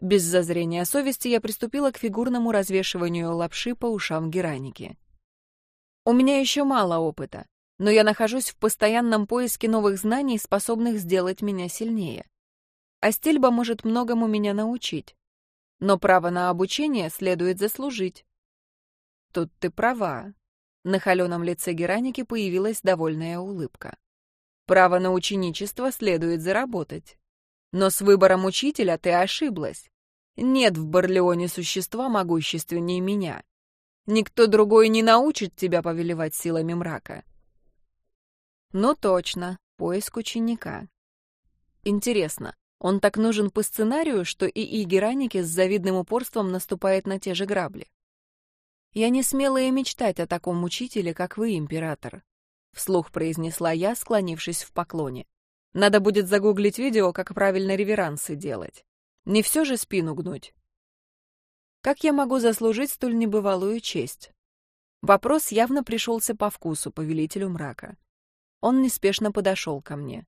Без зазрения совести я приступила к фигурному развешиванию лапши по ушам Гераники. У меня еще мало опыта, но я нахожусь в постоянном поиске новых знаний, способных сделать меня сильнее. А стильба может многому меня научить. Но право на обучение следует заслужить. Тут ты права. На холеном лице Гераники появилась довольная улыбка. Право на ученичество следует заработать. Но с выбором учителя ты ошиблась. Нет в Барлеоне существа могущественнее меня. Никто другой не научит тебя повелевать силами мрака. Ну точно, поиск ученика. Интересно, он так нужен по сценарию, что и Гераники с завидным упорством наступает на те же грабли? Я не смела и мечтать о таком учителе, как вы, император. — вслух произнесла я, склонившись в поклоне. «Надо будет загуглить видео, как правильно реверансы делать. Не все же спину гнуть». Как я могу заслужить столь небывалую честь? Вопрос явно пришелся по вкусу повелителю мрака. Он неспешно подошел ко мне.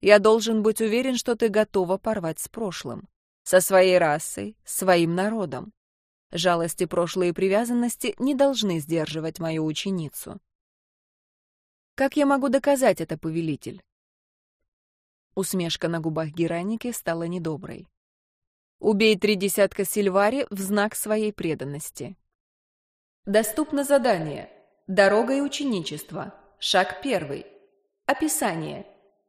«Я должен быть уверен, что ты готова порвать с прошлым. Со своей расой, своим народом. Жалости прошлые привязанности не должны сдерживать мою ученицу. Как я могу доказать это, повелитель? Усмешка на губах Гераники стала недоброй. Убей три десятка Сильвари в знак своей преданности. Доступно задание. Дорога и ученичество. Шаг первый. Описание.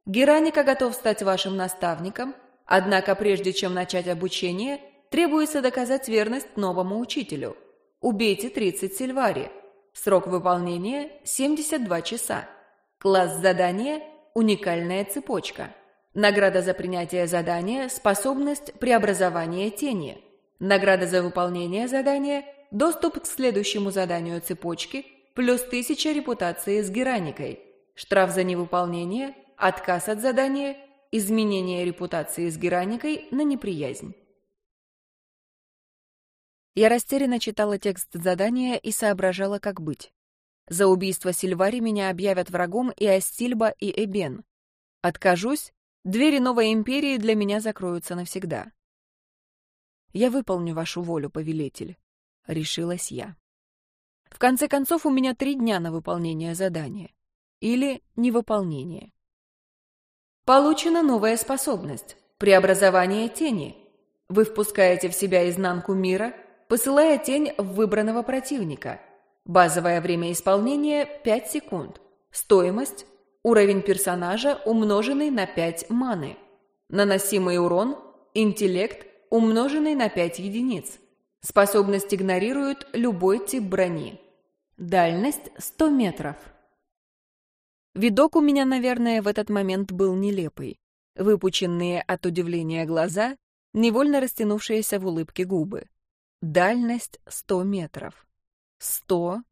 Гераника готов стать вашим наставником, однако прежде чем начать обучение, требуется доказать верность новому учителю. Убейте 30 Сильвари. Срок выполнения – 72 часа. Класс задания – уникальная цепочка. Награда за принятие задания – способность преобразования тени. Награда за выполнение задания – доступ к следующему заданию цепочки плюс 1000 репутации с гераникой. Штраф за невыполнение – отказ от задания, изменение репутации с гераникой на неприязнь. Я растерянно читала текст задания и соображала, как быть. За убийство Сильвари меня объявят врагом и Астильба, и Эбен. Откажусь, двери новой империи для меня закроются навсегда. Я выполню вашу волю, повелитель, — решилась я. В конце концов, у меня три дня на выполнение задания. Или невыполнение. Получена новая способность — преобразование тени. Вы впускаете в себя изнанку мира, посылая тень в выбранного противника — Базовое время исполнения – 5 секунд. Стоимость – уровень персонажа, умноженный на 5 маны. Наносимый урон – интеллект, умноженный на 5 единиц. Способность игнорирует любой тип брони. Дальность – 100 метров. Видок у меня, наверное, в этот момент был нелепый. Выпученные от удивления глаза, невольно растянувшиеся в улыбке губы. Дальность – 100 метров. Сто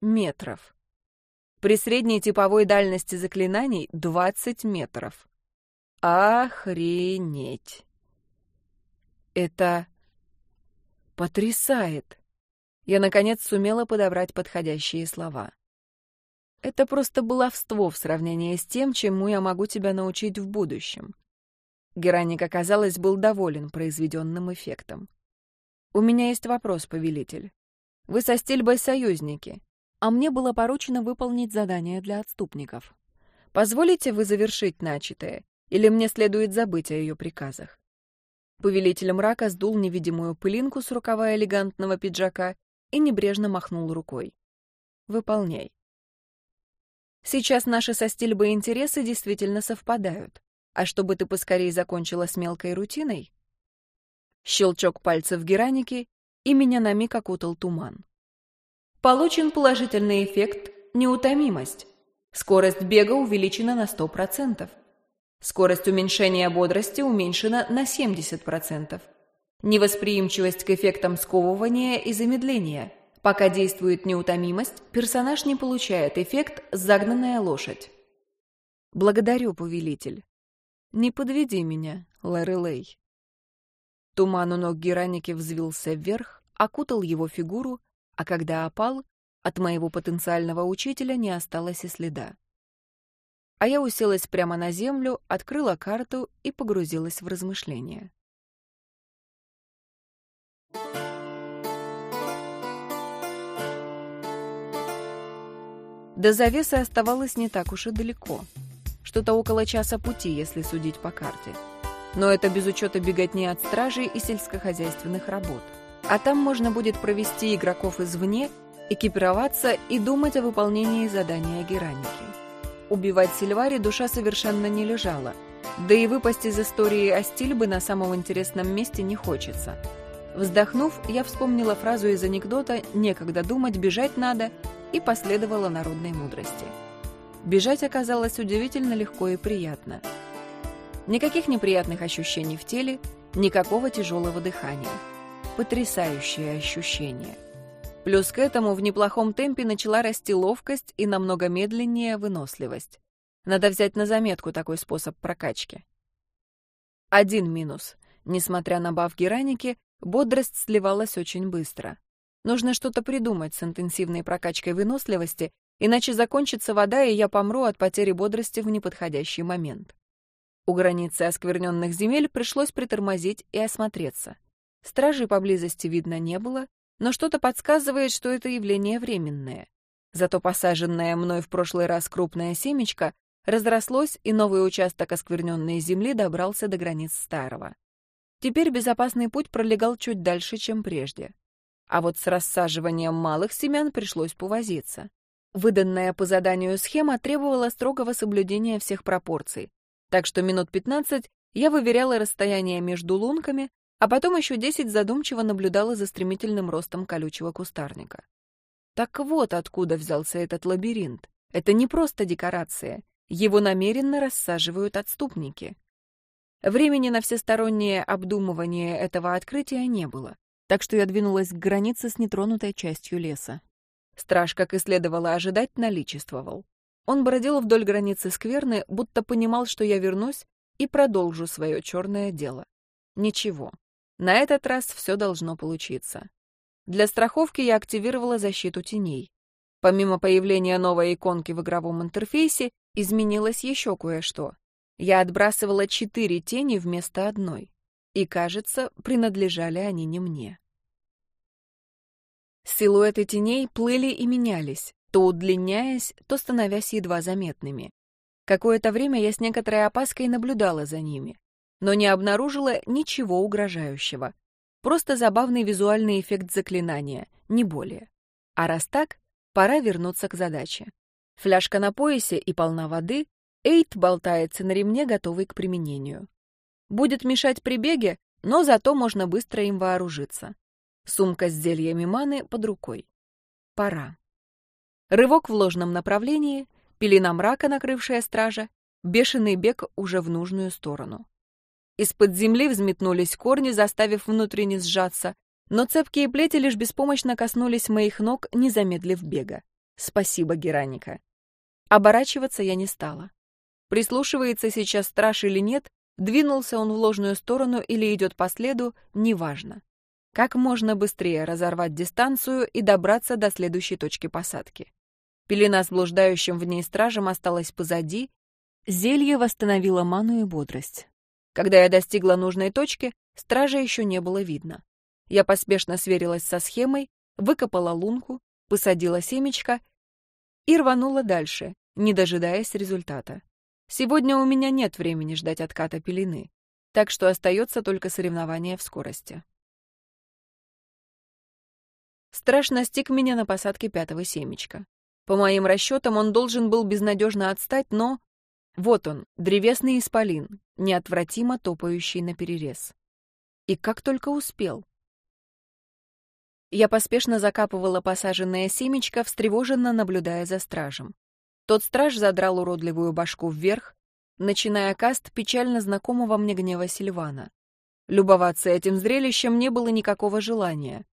метров. При средней типовой дальности заклинаний 20 метров. Охренеть! Это потрясает. Я, наконец, сумела подобрать подходящие слова. Это просто баловство в сравнении с тем, чему я могу тебя научить в будущем. Гераник, оказалось, был доволен произведенным эффектом. «У меня есть вопрос, повелитель. Вы со Стельбой союзники, а мне было поручено выполнить задание для отступников. Позволите вы завершить начатое, или мне следует забыть о ее приказах?» Повелитель мрака сдул невидимую пылинку с рукава элегантного пиджака и небрежно махнул рукой. «Выполняй». Сейчас наши со Стельбой интересы действительно совпадают. А чтобы ты поскорее закончила с мелкой рутиной? Щелчок пальцев Гераники, и меня на миг окутал туман. Получен положительный эффект неутомимость. Скорость бега увеличена на 100%. Скорость уменьшения бодрости уменьшена на 70%. Невосприимчивость к эффектам сковывания и замедления. Пока действует неутомимость, персонаж не получает эффект «загнанная лошадь». Благодарю, повелитель. Не подведи меня, Лорелей. Туман у ног Гераники взвился вверх, окутал его фигуру, а когда опал, от моего потенциального учителя не осталось и следа. а я уселась прямо на землю, открыла карту и погрузилась в размышления. До завесы оставалось не так уж и далеко. Что-то около часа пути, если судить по карте. Но это без учета беготни от стражей и сельскохозяйственных работ. А там можно будет провести игроков извне, экипироваться и думать о выполнении задания Гераники. Убивать Сильвари душа совершенно не лежала. Да и выпасть из истории о Стильбы на самом интересном месте не хочется. Вздохнув, я вспомнила фразу из анекдота «некогда думать, бежать надо» и последовала народной мудрости. Бежать оказалось удивительно легко и приятно. Никаких неприятных ощущений в теле, никакого тяжелого дыхания. Потрясающее ощущение. Плюс к этому в неплохом темпе начала расти ловкость и намного медленнее выносливость. Надо взять на заметку такой способ прокачки. Один минус. Несмотря на баф гераники, бодрость сливалась очень быстро. Нужно что-то придумать с интенсивной прокачкой выносливости, иначе закончится вода, и я помру от потери бодрости в неподходящий момент. У границы оскверненных земель пришлось притормозить и осмотреться. Стражей поблизости видно не было, но что-то подсказывает, что это явление временное. Зато посаженное мной в прошлый раз крупное семечко разрослось, и новый участок оскверненной земли добрался до границ старого. Теперь безопасный путь пролегал чуть дальше, чем прежде. А вот с рассаживанием малых семян пришлось повозиться. Выданная по заданию схема требовала строгого соблюдения всех пропорций, так что минут 15 я выверяла расстояние между лунками, а потом еще десять задумчиво наблюдала за стремительным ростом колючего кустарника. Так вот откуда взялся этот лабиринт. Это не просто декорация. Его намеренно рассаживают отступники. Времени на всестороннее обдумывание этого открытия не было, так что я двинулась к границе с нетронутой частью леса. Страж, как и следовало ожидать, наличествовал. Он бродил вдоль границы скверны, будто понимал, что я вернусь и продолжу свое черное дело. Ничего. На этот раз все должно получиться. Для страховки я активировала защиту теней. Помимо появления новой иконки в игровом интерфейсе, изменилось еще кое-что. Я отбрасывала четыре тени вместо одной. И, кажется, принадлежали они не мне. Силуэты теней плыли и менялись, то удлиняясь, то становясь едва заметными. Какое-то время я с некоторой опаской наблюдала за ними но не обнаружила ничего угрожающего. Просто забавный визуальный эффект заклинания, не более. А раз так, пора вернуться к задаче. Фляжка на поясе и полна воды, Эйт болтается на ремне, готовый к применению. Будет мешать при беге, но зато можно быстро им вооружиться. Сумка с зельями маны под рукой. Пора. Рывок в ложном направлении, пелена мрака, накрывшая стража, бешеный бег уже в нужную сторону. Из-под земли взметнулись корни, заставив внутренне сжаться, но цепкие плети лишь беспомощно коснулись моих ног, не замедлив бега. Спасибо, Гераника. Оборачиваться я не стала. Прислушивается сейчас страж или нет, двинулся он в ложную сторону или идет по следу, неважно. Как можно быстрее разорвать дистанцию и добраться до следующей точки посадки. Пелена с блуждающим в ней стражем осталась позади, зелье восстановило ману и бодрость. Когда я достигла нужной точки, стража еще не было видно. Я поспешно сверилась со схемой, выкопала лунку, посадила семечко и рванула дальше, не дожидаясь результата. Сегодня у меня нет времени ждать отката пелены, так что остается только соревнование в скорости. Страж настиг меня на посадке пятого семечка. По моим расчетам, он должен был безнадежно отстать, но вот он, древесный исполин, неотвратимо топающий на перерез. И как только успел. Я поспешно закапывала посаженное семечко, встревоженно наблюдая за стражем. Тот страж задрал уродливую башку вверх, начиная каст печально знакомого мне гнева Сильвана. Любоваться этим зрелищем не было никакого желания.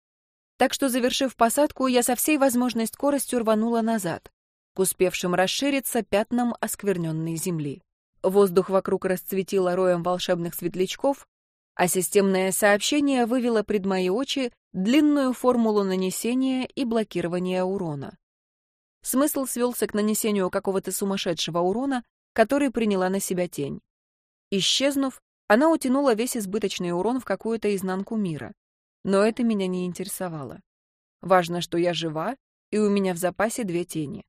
Так что, завершив посадку, я со всей возможной скоростью рванула назад, к успевшим расшириться пятнам оскверненной земли. Воздух вокруг расцветило роем волшебных светлячков, а системное сообщение вывело пред мои очи длинную формулу нанесения и блокирования урона. Смысл свелся к нанесению какого-то сумасшедшего урона, который приняла на себя тень. Исчезнув, она утянула весь избыточный урон в какую-то изнанку мира. Но это меня не интересовало. Важно, что я жива, и у меня в запасе две тени.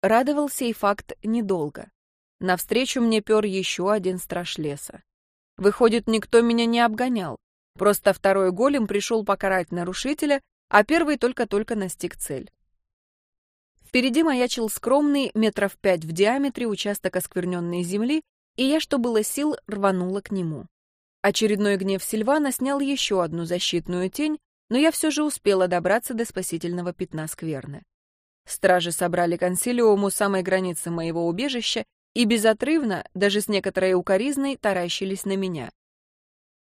Радовал сей факт недолго. Навстречу мне пер еще один страж леса. Выходит, никто меня не обгонял. Просто второй голем пришел покарать нарушителя, а первый только-только настиг цель. Впереди маячил скромный, метров пять в диаметре, участок оскверненной земли, и я, что было сил, рванула к нему. Очередной гнев Сильвана снял еще одну защитную тень, но я все же успела добраться до спасительного пятна скверны. Стражи собрали консилиум у самой границы моего убежища и безотрывно, даже с некоторой укоризной, таращились на меня.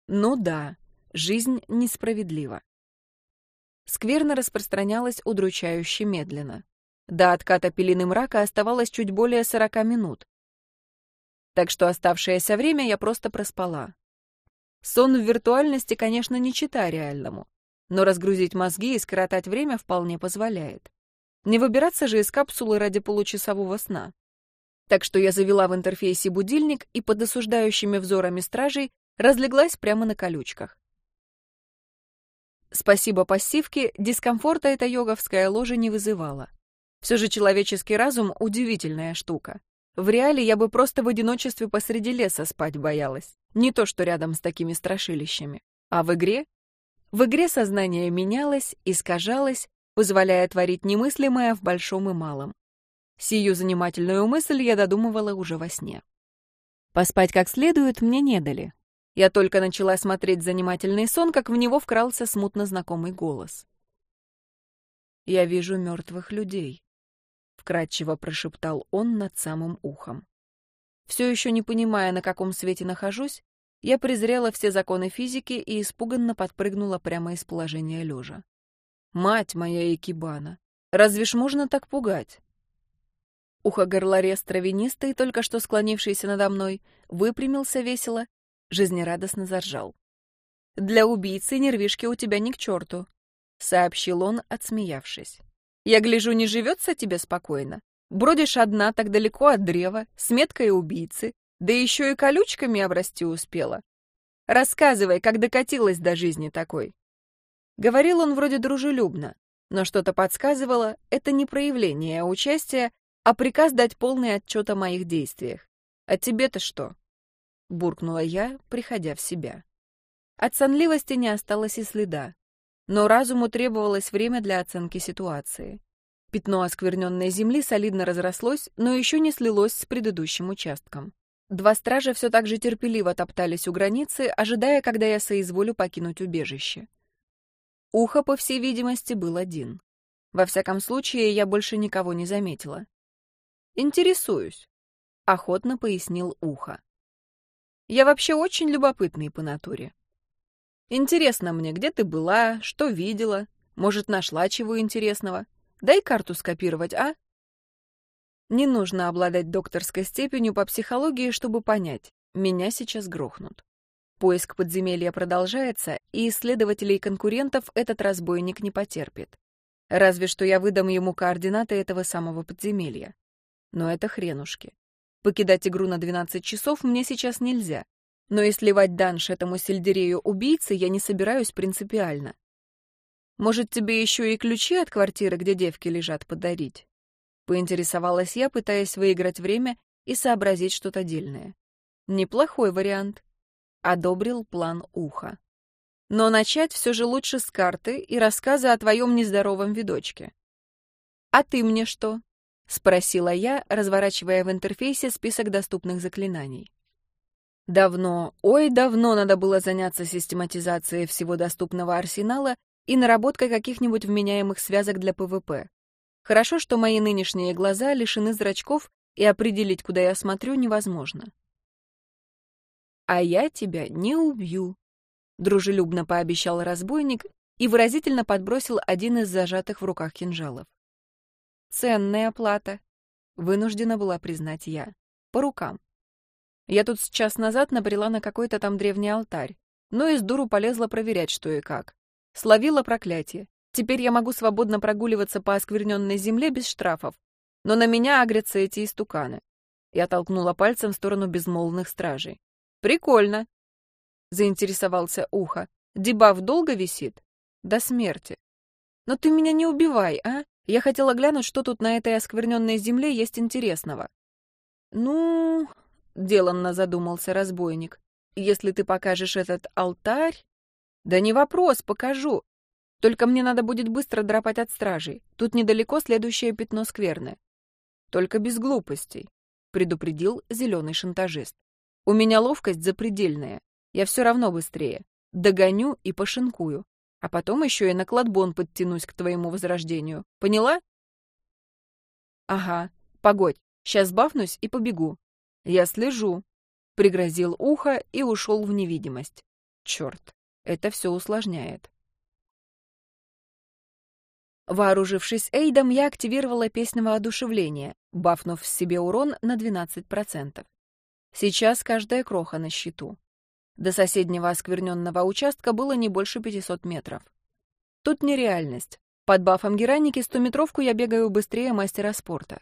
Ну да, жизнь несправедлива. Скверно распространялась удручающе медленно. До отката пелены мрака оставалось чуть более сорока минут. Так что оставшееся время я просто проспала. Сон в виртуальности, конечно, не чита реальному, но разгрузить мозги и скоротать время вполне позволяет. Не выбираться же из капсулы ради получасового сна. Так что я завела в интерфейсе будильник и под осуждающими взорами стражей разлеглась прямо на колючках. Спасибо пассивке, дискомфорта эта йоговская ложа не вызывала. Все же человеческий разум — удивительная штука. В реале я бы просто в одиночестве посреди леса спать боялась. Не то, что рядом с такими страшилищами. А в игре? В игре сознание менялось, искажалось, позволяя творить немыслимое в большом и малом. Сию занимательную мысль я додумывала уже во сне. Поспать как следует мне не дали. Я только начала смотреть занимательный сон, как в него вкрался смутно знакомый голос. «Я вижу мертвых людей», — вкратчиво прошептал он над самым ухом. Все еще не понимая, на каком свете нахожусь, я презрела все законы физики и испуганно подпрыгнула прямо из положения лежа. Мать моя Экибана, разве ж можно так пугать? Ухо-горлорез травянистый, только что склонившийся надо мной, выпрямился весело, жизнерадостно заржал. «Для убийцы нервишки у тебя ни к черту», — сообщил он, отсмеявшись. «Я гляжу, не живется тебе спокойно. Бродишь одна так далеко от древа, с меткой убийцы, да еще и колючками обрасти успела. Рассказывай, как докатилась до жизни такой». Говорил он вроде дружелюбно, но что-то подсказывало, это не проявление участия, а приказ дать полный отчет о моих действиях. «А тебе-то что?» — буркнула я, приходя в себя. От сонливости не осталось и следа, но разуму требовалось время для оценки ситуации. Пятно оскверненной земли солидно разрослось, но еще не слилось с предыдущим участком. Два стража все так же терпеливо топтались у границы, ожидая, когда я соизволю покинуть убежище. Ухо, по всей видимости, был один. Во всяком случае, я больше никого не заметила. «Интересуюсь», — охотно пояснил Ухо. «Я вообще очень любопытный по натуре. Интересно мне, где ты была, что видела, может, нашла чего интересного. Дай карту скопировать, а?» Не нужно обладать докторской степенью по психологии, чтобы понять, меня сейчас грохнут. Поиск подземелья продолжается, и исследователей конкурентов этот разбойник не потерпит. Разве что я выдам ему координаты этого самого подземелья. Но это хренушки. Покидать игру на 12 часов мне сейчас нельзя. Но и сливать данж этому сельдерею-убийце я не собираюсь принципиально. Может, тебе еще и ключи от квартиры, где девки лежат, подарить? Поинтересовалась я, пытаясь выиграть время и сообразить что-то дельное. Неплохой вариант одобрил план уха. Но начать все же лучше с карты и рассказа о твоем нездоровом видочке. «А ты мне что?» — спросила я, разворачивая в интерфейсе список доступных заклинаний. Давно, ой, давно надо было заняться систематизацией всего доступного арсенала и наработкой каких-нибудь вменяемых связок для ПВП. Хорошо, что мои нынешние глаза лишены зрачков, и определить, куда я смотрю, невозможно. «А я тебя не убью», — дружелюбно пообещал разбойник и выразительно подбросил один из зажатых в руках кинжалов. «Ценная плата», — вынуждена была признать я. «По рукам. Я тут с час назад набрела на какой-то там древний алтарь, но из дуру полезла проверять, что и как. Словила проклятие. Теперь я могу свободно прогуливаться по оскверненной земле без штрафов. Но на меня агрятся эти истуканы. Я толкнула пальцем в сторону безмолвных стражей. «Прикольно!» — заинтересовался Ухо. «Дебаф долго висит?» «До смерти». «Но ты меня не убивай, а? Я хотела глянуть, что тут на этой оскверненной земле есть интересного». «Ну...» — деланно задумался разбойник. «Если ты покажешь этот алтарь...» «Да не вопрос, покажу. Только мне надо будет быстро дропать от стражей. Тут недалеко следующее пятно скверны. Только без глупостей», — предупредил зеленый шантажист. «У меня ловкость запредельная. Я все равно быстрее. Догоню и пошинкую. А потом еще и на кладбон подтянусь к твоему возрождению. Поняла?» «Ага. Погодь. Сейчас бафнусь и побегу». «Я слежу», — пригрозил ухо и ушел в невидимость. Черт, это все усложняет. Вооружившись Эйдом, я активировала песнь воодушевления, бафнув в себе урон на 12%. Сейчас каждая кроха на счету. До соседнего оскверненного участка было не больше 500 метров. Тут нереальность. Под бафом Гераники стометровку я бегаю быстрее мастера спорта.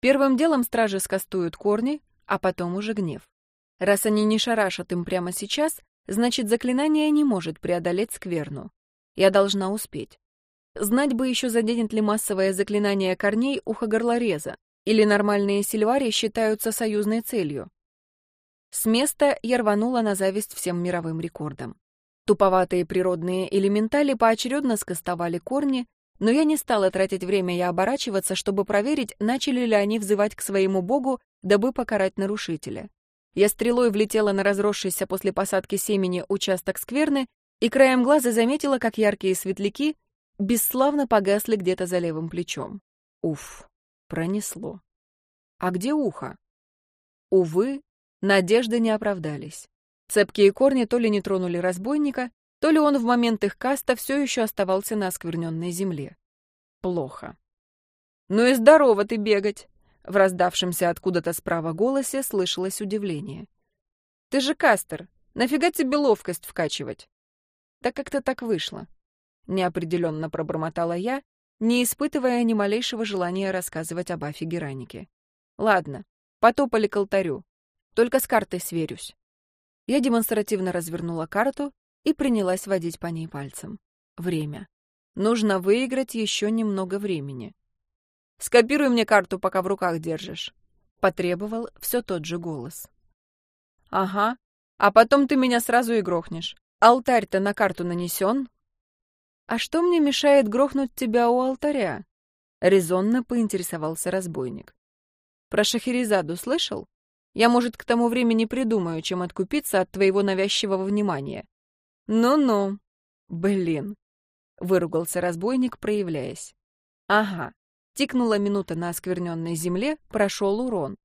Первым делом стражи скастуют корни, а потом уже гнев. Раз они не шарашат им прямо сейчас, значит, заклинание не может преодолеть скверну. Я должна успеть. Знать бы еще, заденет ли массовое заклинание корней ухо горлореза, или нормальные сильвари считаются союзной целью. С места я рванула на зависть всем мировым рекордам. Туповатые природные элементали поочередно скостовали корни, но я не стала тратить время и оборачиваться, чтобы проверить, начали ли они взывать к своему богу, дабы покарать нарушителя. Я стрелой влетела на разросшийся после посадки семени участок скверны и краем глаза заметила, как яркие светляки бесславно погасли где-то за левым плечом. Уф, пронесло. А где ухо? Увы, надежды не оправдались. Цепкие корни то ли не тронули разбойника, то ли он в момент их каста все еще оставался на оскверненной земле. Плохо. «Ну и здорово ты бегать!» В раздавшемся откуда-то справа голосе слышалось удивление. «Ты же кастер, нафига тебе ловкость вкачивать?» «Да как-то так вышло неопределенно пробормотала я, не испытывая ни малейшего желания рассказывать об Афе Геранике. Ладно, потопали к алтарю. Только с картой сверюсь. Я демонстративно развернула карту и принялась водить по ней пальцем. Время. Нужно выиграть еще немного времени. «Скопируй мне карту, пока в руках держишь», — потребовал все тот же голос. «Ага, а потом ты меня сразу и грохнешь. Алтарь-то на карту нанесен, «А что мне мешает грохнуть тебя у алтаря?» — резонно поинтересовался разбойник. «Про Шахерезаду слышал? Я, может, к тому времени придумаю, чем откупиться от твоего навязчивого внимания». «Ну-ну, блин», — выругался разбойник, проявляясь. «Ага». Тикнула минута на оскверненной земле, прошел урон.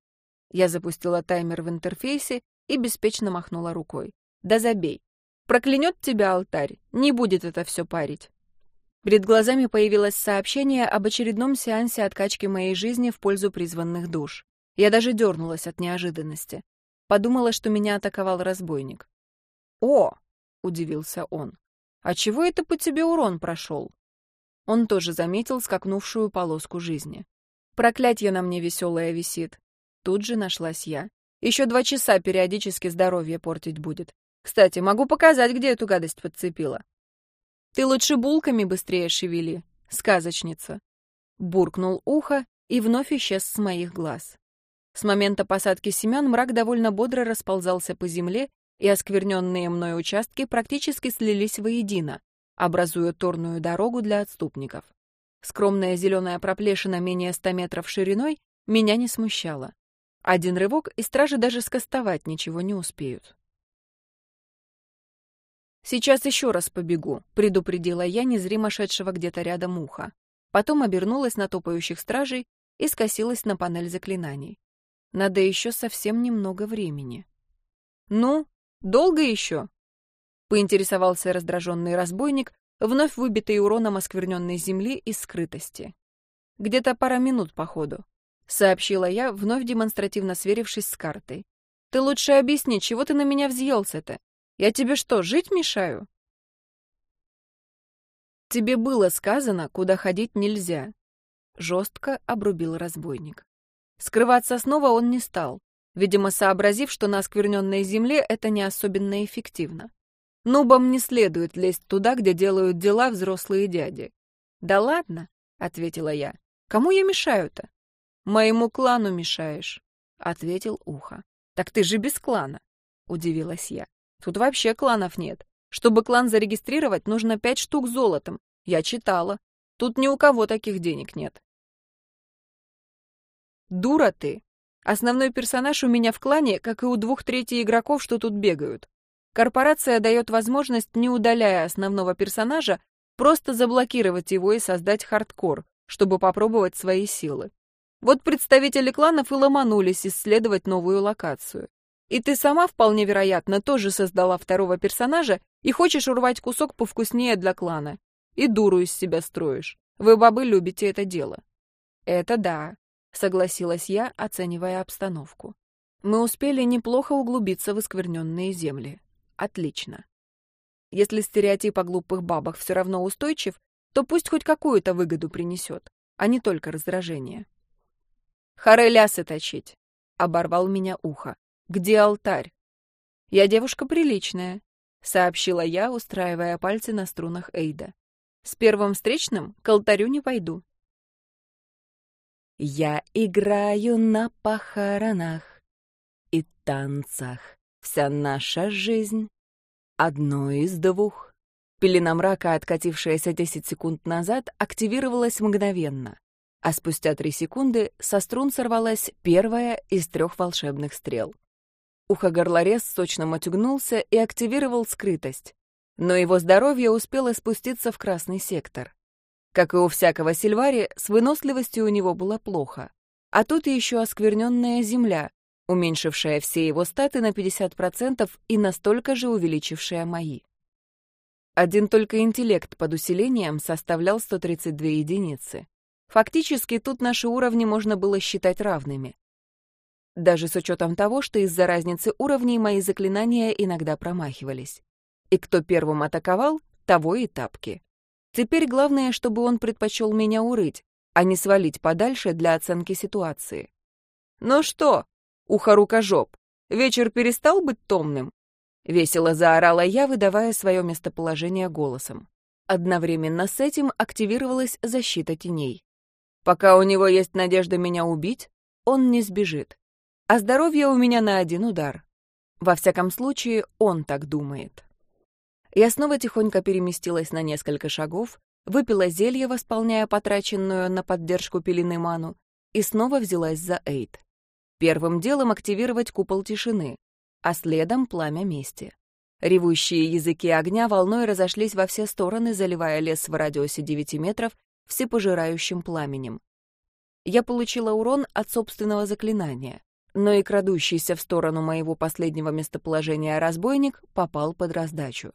Я запустила таймер в интерфейсе и беспечно махнула рукой. «Да забей. Проклянет тебя алтарь, не будет это все парить. Перед глазами появилось сообщение об очередном сеансе откачки моей жизни в пользу призванных душ. Я даже дернулась от неожиданности. Подумала, что меня атаковал разбойник. «О!» — удивился он. «А чего это по тебе урон прошел?» Он тоже заметил скакнувшую полоску жизни. «Проклятье на мне веселое висит». Тут же нашлась я. Еще два часа периодически здоровье портить будет. Кстати, могу показать, где эту гадость подцепила. Ты лучше булками быстрее шевели, сказочница. Буркнул ухо и вновь исчез с моих глаз. С момента посадки семян мрак довольно бодро расползался по земле, и оскверненные мной участки практически слились воедино, образуя торную дорогу для отступников. Скромная зеленая проплешина менее ста метров шириной меня не смущала. Один рывок, и стражи даже скостовать ничего не успеют. «Сейчас еще раз побегу», — предупредила я незримо шедшего где-то рядом уха. Потом обернулась на топающих стражей и скосилась на панель заклинаний. Надо еще совсем немного времени. «Ну, долго еще?» — поинтересовался раздраженный разбойник, вновь выбитый уроном оскверненной земли из скрытости. «Где-то пара минут, походу», — сообщила я, вновь демонстративно сверившись с картой. «Ты лучше объясни, чего ты на меня взъелся-то? Я тебе что, жить мешаю? Тебе было сказано, куда ходить нельзя. Жестко обрубил разбойник. Скрываться снова он не стал, видимо, сообразив, что на оскверненной земле это не особенно эффективно. Нубам не следует лезть туда, где делают дела взрослые дяди. «Да ладно», — ответила я, — «кому я мешаю-то?» «Моему клану мешаешь», — ответил Ухо. «Так ты же без клана», — удивилась я. «Тут вообще кланов нет. Чтобы клан зарегистрировать, нужно пять штук золотом. Я читала. Тут ни у кого таких денег нет». «Дура ты! Основной персонаж у меня в клане, как и у двух третий игроков, что тут бегают. Корпорация дает возможность, не удаляя основного персонажа, просто заблокировать его и создать хардкор, чтобы попробовать свои силы. Вот представители кланов и ломанулись исследовать новую локацию. И ты сама, вполне вероятно, тоже создала второго персонажа и хочешь урвать кусок повкуснее для клана. И дуру из себя строишь. Вы, бабы, любите это дело. Это да, согласилась я, оценивая обстановку. Мы успели неплохо углубиться в оскверненные земли. Отлично. Если стереотип о глупых бабах все равно устойчив, то пусть хоть какую-то выгоду принесет, а не только раздражение. «Харе лясы точить!» — оборвал меня ухо. «Где алтарь?» «Я девушка приличная», — сообщила я, устраивая пальцы на струнах Эйда. «С первым встречным к алтарю не пойду». «Я играю на похоронах и танцах, Вся наша жизнь — одно из двух. Пелена мрака, откатившаяся 10 секунд назад, активировалась мгновенно, а спустя 3 секунды со струн сорвалась первая из трех волшебных стрел. Ухо-горлорез сочно матюгнулся и активировал скрытость, но его здоровье успело спуститься в красный сектор. Как и у всякого Сильвари, с выносливостью у него было плохо. А тут еще оскверненная земля, уменьшившая все его статы на 50% и настолько же увеличившая мои. Один только интеллект под усилением составлял 132 единицы. Фактически тут наши уровни можно было считать равными. Даже с учетом того, что из-за разницы уровней мои заклинания иногда промахивались. И кто первым атаковал, того и тапки. Теперь главное, чтобы он предпочел меня урыть, а не свалить подальше для оценки ситуации. «Ну что, ухо-рукожоп, вечер перестал быть томным?» Весело заорала я, выдавая свое местоположение голосом. Одновременно с этим активировалась защита теней. Пока у него есть надежда меня убить, он не сбежит. А здоровье у меня на один удар. Во всяком случае, он так думает. Я снова тихонько переместилась на несколько шагов, выпила зелье, восполняя потраченную на поддержку пелены ману, и снова взялась за Эйд. Первым делом активировать купол тишины, а следом пламя мести. Ревущие языки огня волной разошлись во все стороны, заливая лес в радиусе 9 метров всепожирающим пламенем. Я получила урон от собственного заклинания, но и крадущийся в сторону моего последнего местоположения разбойник попал под раздачу.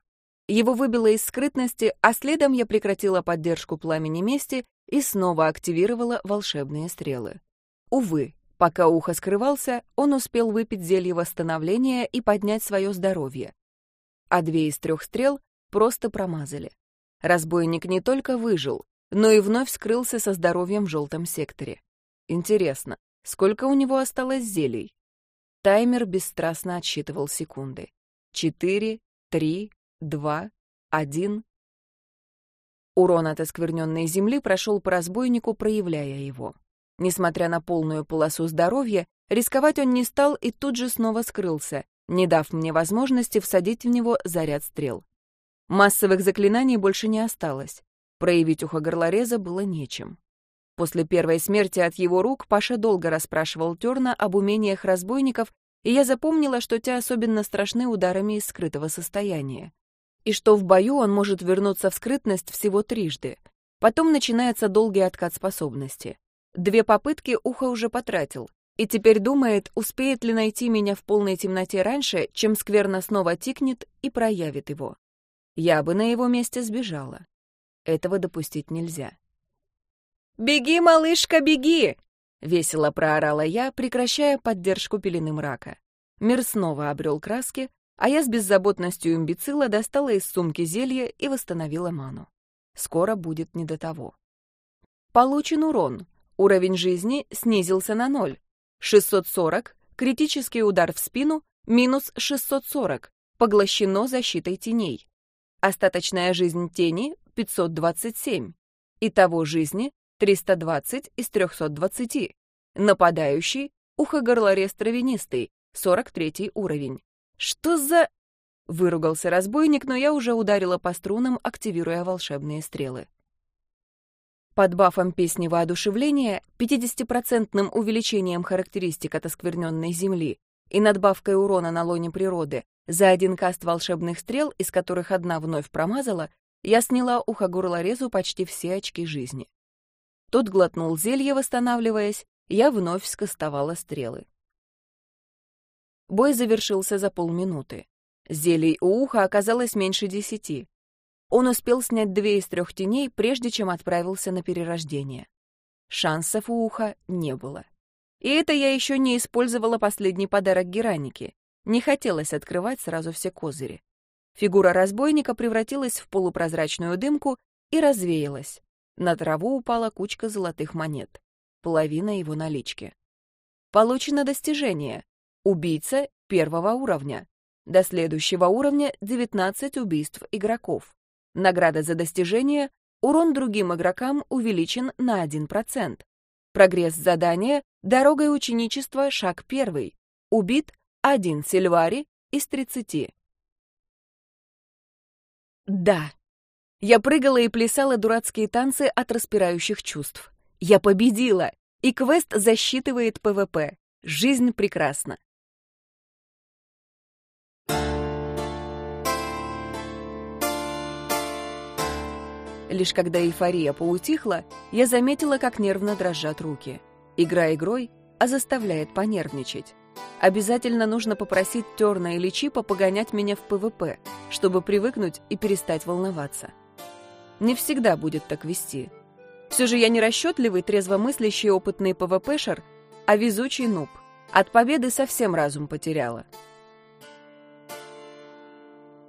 Его выбило из скрытности, а следом я прекратила поддержку пламени мести и снова активировала волшебные стрелы. Увы, Пока ухо скрывался, он успел выпить зелье восстановления и поднять свое здоровье. А две из трех стрел просто промазали. Разбойник не только выжил, но и вновь скрылся со здоровьем в желтом секторе. Интересно, сколько у него осталось зелий? Таймер бесстрастно отсчитывал секунды. Четыре, три, два, один. Урон от оскверненной земли прошел по разбойнику, проявляя его. Несмотря на полную полосу здоровья, рисковать он не стал и тут же снова скрылся, не дав мне возможности всадить в него заряд стрел. Массовых заклинаний больше не осталось. Проявить ухо горлореза было нечем. После первой смерти от его рук Паша долго расспрашивал Терна об умениях разбойников, и я запомнила, что те особенно страшны ударами из скрытого состояния. И что в бою он может вернуться в скрытность всего трижды. Потом начинается долгий откат способности. Две попытки ухо уже потратил, и теперь думает, успеет ли найти меня в полной темноте раньше, чем скверно снова тикнет и проявит его. Я бы на его месте сбежала. Этого допустить нельзя. «Беги, малышка, беги!» — весело проорала я, прекращая поддержку пелены мрака. Мир снова обрел краски, а я с беззаботностью имбецила достала из сумки зелье и восстановила ману. Скоро будет не до того. Получен урон, Уровень жизни снизился на ноль, 640, критический удар в спину, минус 640, поглощено защитой теней. Остаточная жизнь тени 527. Итого жизни 320 из 320. Нападающий ухо-горлорез травянистый, 43 уровень. Что за... Выругался разбойник, но я уже ударила по струнам, активируя волшебные стрелы. Под бафом песни воодушевления, 50-процентным увеличением характеристик от оскверненной земли и надбавкой урона на лоне природы за один каст волшебных стрел, из которых одна вновь промазала, я сняла ухо горлорезу почти все очки жизни. Тот глотнул зелье, восстанавливаясь, я вновь скостовала стрелы. Бой завершился за полминуты. Зелий у уха оказалось меньше десяти. Он успел снять две из трех теней, прежде чем отправился на перерождение. Шансов у уха не было. И это я еще не использовала последний подарок Геранике. Не хотелось открывать сразу все козыри. Фигура разбойника превратилась в полупрозрачную дымку и развеялась. На траву упала кучка золотых монет. Половина его налички. Получено достижение. Убийца первого уровня. До следующего уровня 19 убийств игроков. Награда за достижение — урон другим игрокам увеличен на 1%. Прогресс задания — дорогой ученичества шаг первый. Убит один Сильвари из 30. Да. Я прыгала и плясала дурацкие танцы от распирающих чувств. Я победила, и квест засчитывает ПВП. Жизнь прекрасна. Лишь когда эйфория поутихла, я заметила, как нервно дрожат руки. Игра игрой, а заставляет понервничать. Обязательно нужно попросить Терна или Чипа погонять меня в ПВП, чтобы привыкнуть и перестать волноваться. Не всегда будет так везти. Все же я не расчетливый, трезвомыслящий опытный ПВПшер, а везучий нуб. От победы совсем разум потеряла.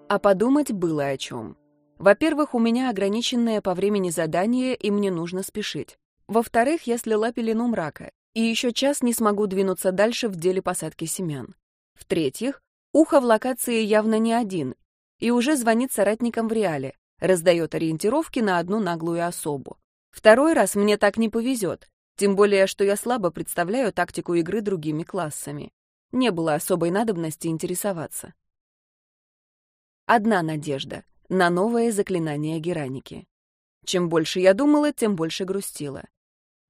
А подумать было о чем. Во-первых, у меня ограниченное по времени задание, и мне нужно спешить. Во-вторых, я слила пелену мрака, и еще час не смогу двинуться дальше в деле посадки семян. В-третьих, ухо в локации явно не один, и уже звонит соратникам в реале, раздает ориентировки на одну наглую особу. Второй раз мне так не повезет, тем более, что я слабо представляю тактику игры другими классами. Не было особой надобности интересоваться. Одна надежда — на новое заклинание Гераники. Чем больше я думала, тем больше грустила.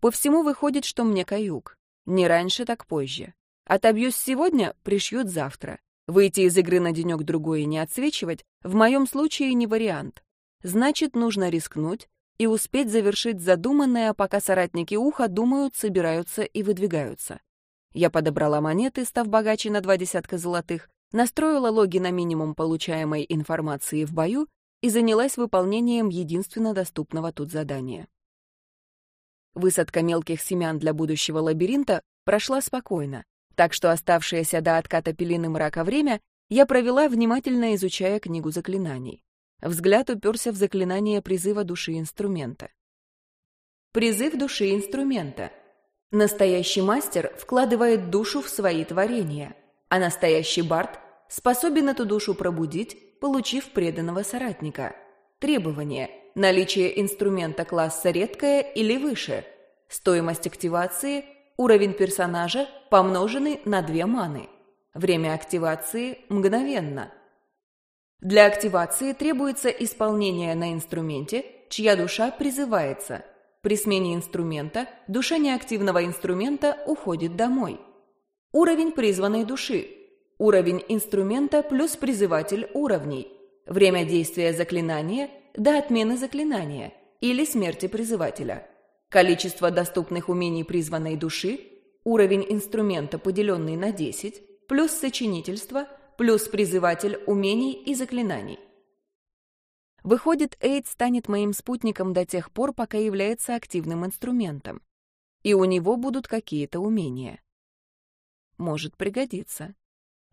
По всему выходит, что мне каюк. Не раньше, так позже. Отобьюсь сегодня, пришьют завтра. Выйти из игры на денек-другой и не отсвечивать в моем случае не вариант. Значит, нужно рискнуть и успеть завершить задуманное, пока соратники уха думают, собираются и выдвигаются. Я подобрала монеты, став богаче на два десятка золотых, настроила логи на минимум получаемой информации в бою и занялась выполнением единственно доступного тут задания. Высадка мелких семян для будущего лабиринта прошла спокойно, так что оставшееся до отката пелены мрака время я провела, внимательно изучая книгу заклинаний. Взгляд уперся в заклинание призыва души инструмента. Призыв души инструмента. Настоящий мастер вкладывает душу в свои творения, а настоящий бард способен эту душу пробудить, получив преданного соратника. Требование – наличие инструмента класса редкое или выше, стоимость активации – уровень персонажа, помноженный на две маны. Время активации – мгновенно. Для активации требуется исполнение на инструменте, чья душа призывается. При смене инструмента душа неактивного инструмента уходит домой. Уровень призванной души Уровень инструмента плюс призыватель уровней. Время действия заклинания до отмены заклинания или смерти призывателя. Количество доступных умений призванной души, уровень инструмента, поделенный на 10, плюс сочинительство, плюс призыватель умений и заклинаний. Выходит, Эйд станет моим спутником до тех пор, пока является активным инструментом. И у него будут какие-то умения. Может пригодиться.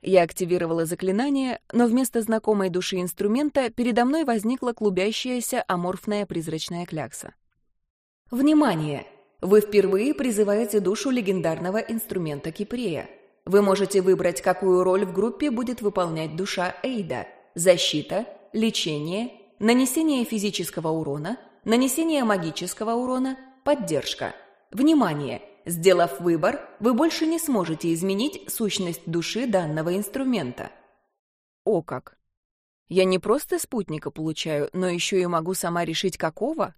Я активировала заклинание, но вместо знакомой души инструмента передо мной возникла клубящаяся аморфная призрачная клякса. Внимание! Вы впервые призываете душу легендарного инструмента Кипрея. Вы можете выбрать, какую роль в группе будет выполнять душа Эйда – защита, лечение, нанесение физического урона, нанесение магического урона, поддержка. Внимание! Сделав выбор, вы больше не сможете изменить сущность души данного инструмента. О как! Я не просто спутника получаю, но еще и могу сама решить, какого?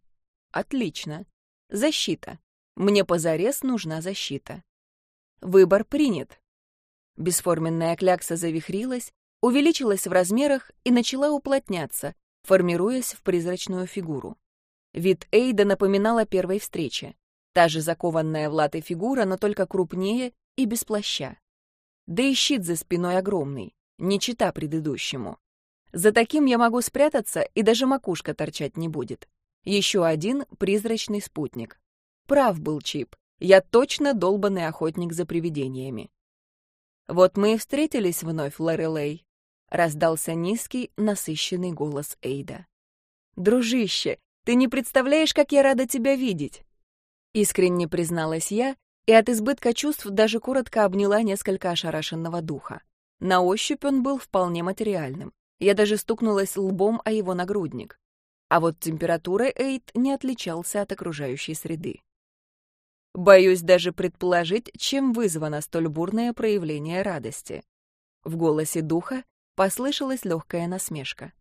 Отлично. Защита. Мне позарез нужна защита. Выбор принят. Бесформенная клякса завихрилась, увеличилась в размерах и начала уплотняться, формируясь в призрачную фигуру. Вид Эйда напоминал о первой встрече. Та же закованная в латы фигура, но только крупнее и без плаща. Да и щит за спиной огромный, не чита предыдущему. За таким я могу спрятаться, и даже макушка торчать не будет. Еще один призрачный спутник. Прав был Чип. Я точно долбанный охотник за привидениями. Вот мы и встретились вновь, Лорелей. Раздался низкий, насыщенный голос Эйда. «Дружище, ты не представляешь, как я рада тебя видеть!» Искренне призналась я, и от избытка чувств даже коротко обняла несколько ошарашенного духа. На ощупь он был вполне материальным. Я даже стукнулась лбом о его нагрудник. А вот температурой Эйд не отличался от окружающей среды. Боюсь даже предположить, чем вызвано столь бурное проявление радости. В голосе духа послышалась легкая насмешка.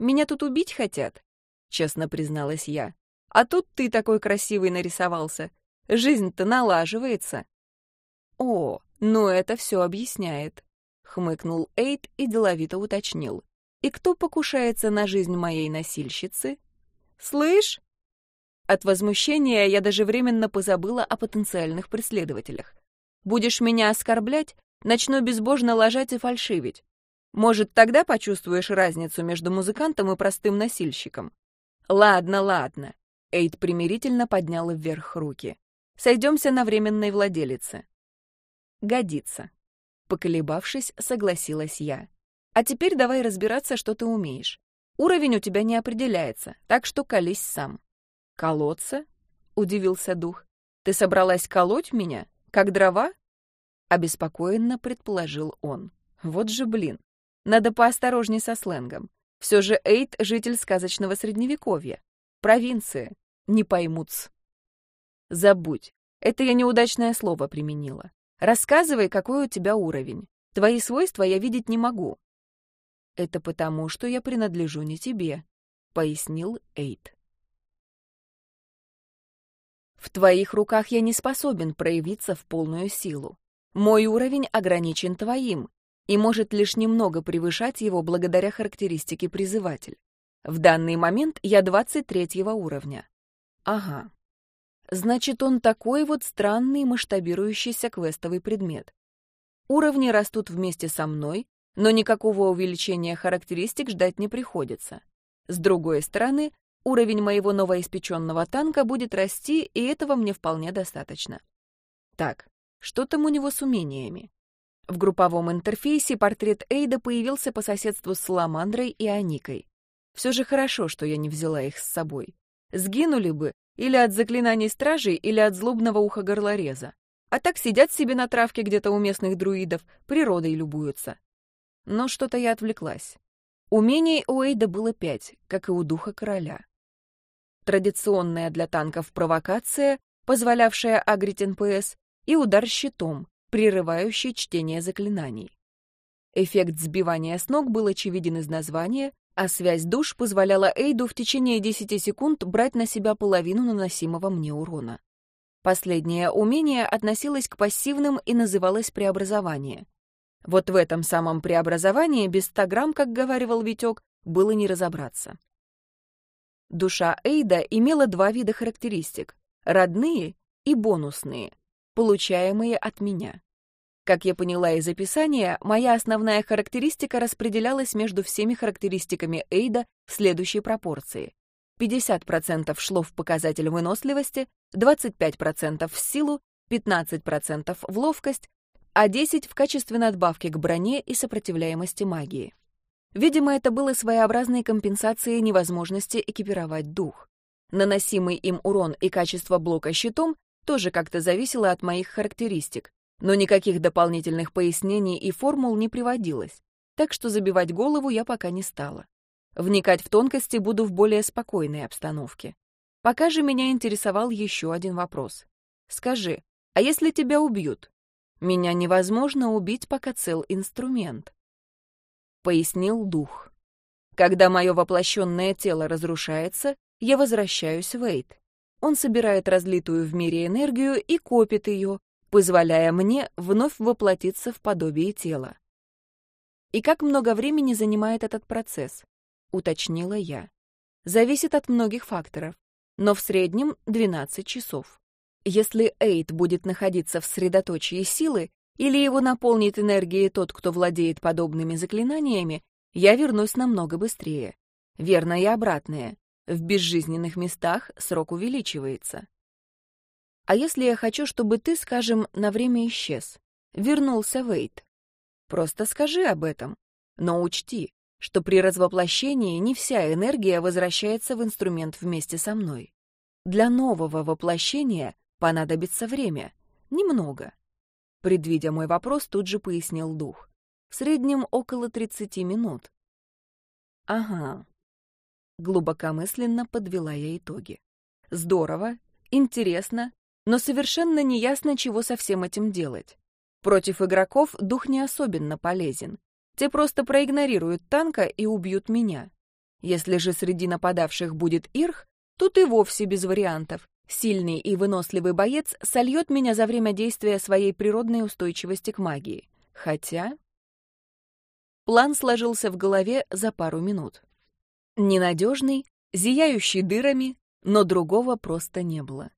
«Меня тут убить хотят?» — честно призналась я. «А тут ты такой красивый нарисовался. Жизнь-то налаживается». «О, ну это все объясняет», — хмыкнул Эйд и деловито уточнил. И кто покушается на жизнь моей носильщицы? Слышь? От возмущения я даже временно позабыла о потенциальных преследователях. Будешь меня оскорблять, начну безбожно ложать и фальшивить. Может, тогда почувствуешь разницу между музыкантом и простым носильщиком? Ладно, ладно. Эйд примирительно поднял вверх руки. Сойдемся на временной владелице. Годится. Поколебавшись, согласилась я. А теперь давай разбираться, что ты умеешь. Уровень у тебя не определяется, так что колись сам. Колоться? Удивился дух. Ты собралась колоть меня? Как дрова? Обеспокоенно предположил он. Вот же блин. Надо поосторожней со сленгом. Все же Эйд — житель сказочного средневековья. Провинции. Не поймут. Забудь. Это я неудачное слово применила. Рассказывай, какой у тебя уровень. Твои свойства я видеть не могу. «Это потому, что я принадлежу не тебе», — пояснил Эйд. «В твоих руках я не способен проявиться в полную силу. Мой уровень ограничен твоим и может лишь немного превышать его благодаря характеристике призыватель. В данный момент я 23 уровня. Ага. Значит, он такой вот странный масштабирующийся квестовый предмет. Уровни растут вместе со мной, но никакого увеличения характеристик ждать не приходится. С другой стороны, уровень моего новоиспеченного танка будет расти, и этого мне вполне достаточно. Так, что там у него с умениями? В групповом интерфейсе портрет Эйда появился по соседству с Саламандрой и Аникой. Все же хорошо, что я не взяла их с собой. Сгинули бы или от заклинаний стражей, или от злобного ухогорлореза. А так сидят себе на травке где-то у местных друидов, природой любуются. Но что-то я отвлеклась. Умений у Эйда было пять, как и у духа короля. Традиционная для танков провокация, позволявшая агрить НПС, и удар щитом, прерывающий чтение заклинаний. Эффект сбивания с ног был очевиден из названия, а связь душ позволяла Эйду в течение 10 секунд брать на себя половину наносимого мне урона. Последнее умение относилось к пассивным и называлось преобразование. Вот в этом самом преобразовании без 100 грамм, как говаривал Витек, было не разобраться. Душа Эйда имела два вида характеристик — родные и бонусные, получаемые от меня. Как я поняла из описания, моя основная характеристика распределялась между всеми характеристиками Эйда в следующей пропорции. 50% шло в показатель выносливости, 25% в силу, 15% в ловкость, а 10 в качестве надбавки к броне и сопротивляемости магии. Видимо, это было своеобразной компенсацией невозможности экипировать дух. Наносимый им урон и качество блока щитом тоже как-то зависело от моих характеристик, но никаких дополнительных пояснений и формул не приводилось, так что забивать голову я пока не стала. Вникать в тонкости буду в более спокойной обстановке. Пока же меня интересовал еще один вопрос. Скажи, а если тебя убьют? Меня невозможно убить, пока цел инструмент. Пояснил дух. Когда мое воплощенное тело разрушается, я возвращаюсь в Эйд. Он собирает разлитую в мире энергию и копит ее, позволяя мне вновь воплотиться в подобие тела. И как много времени занимает этот процесс? Уточнила я. Зависит от многих факторов, но в среднем 12 часов. Если Эйд будет находиться в средоточии силы, или его наполнит энергией тот, кто владеет подобными заклинаниями, я вернусь намного быстрее. Верно и обратное. В безжизненных местах срок увеличивается. А если я хочу, чтобы ты, скажем, на время исчез, вернулся в Эйд? Просто скажи об этом. Но учти, что при развоплощении не вся энергия возвращается в инструмент вместе со мной. Для нового воплощения Понадобится время. Немного. Предвидя мой вопрос, тут же пояснил дух. В среднем около 30 минут. Ага. Глубокомысленно подвела я итоги. Здорово, интересно, но совершенно неясно, чего со всем этим делать. Против игроков дух не особенно полезен. Те просто проигнорируют танка и убьют меня. Если же среди нападавших будет Ирх, тут и вовсе без вариантов. Сильный и выносливый боец сольет меня за время действия своей природной устойчивости к магии. Хотя... План сложился в голове за пару минут. Ненадежный, зияющий дырами, но другого просто не было.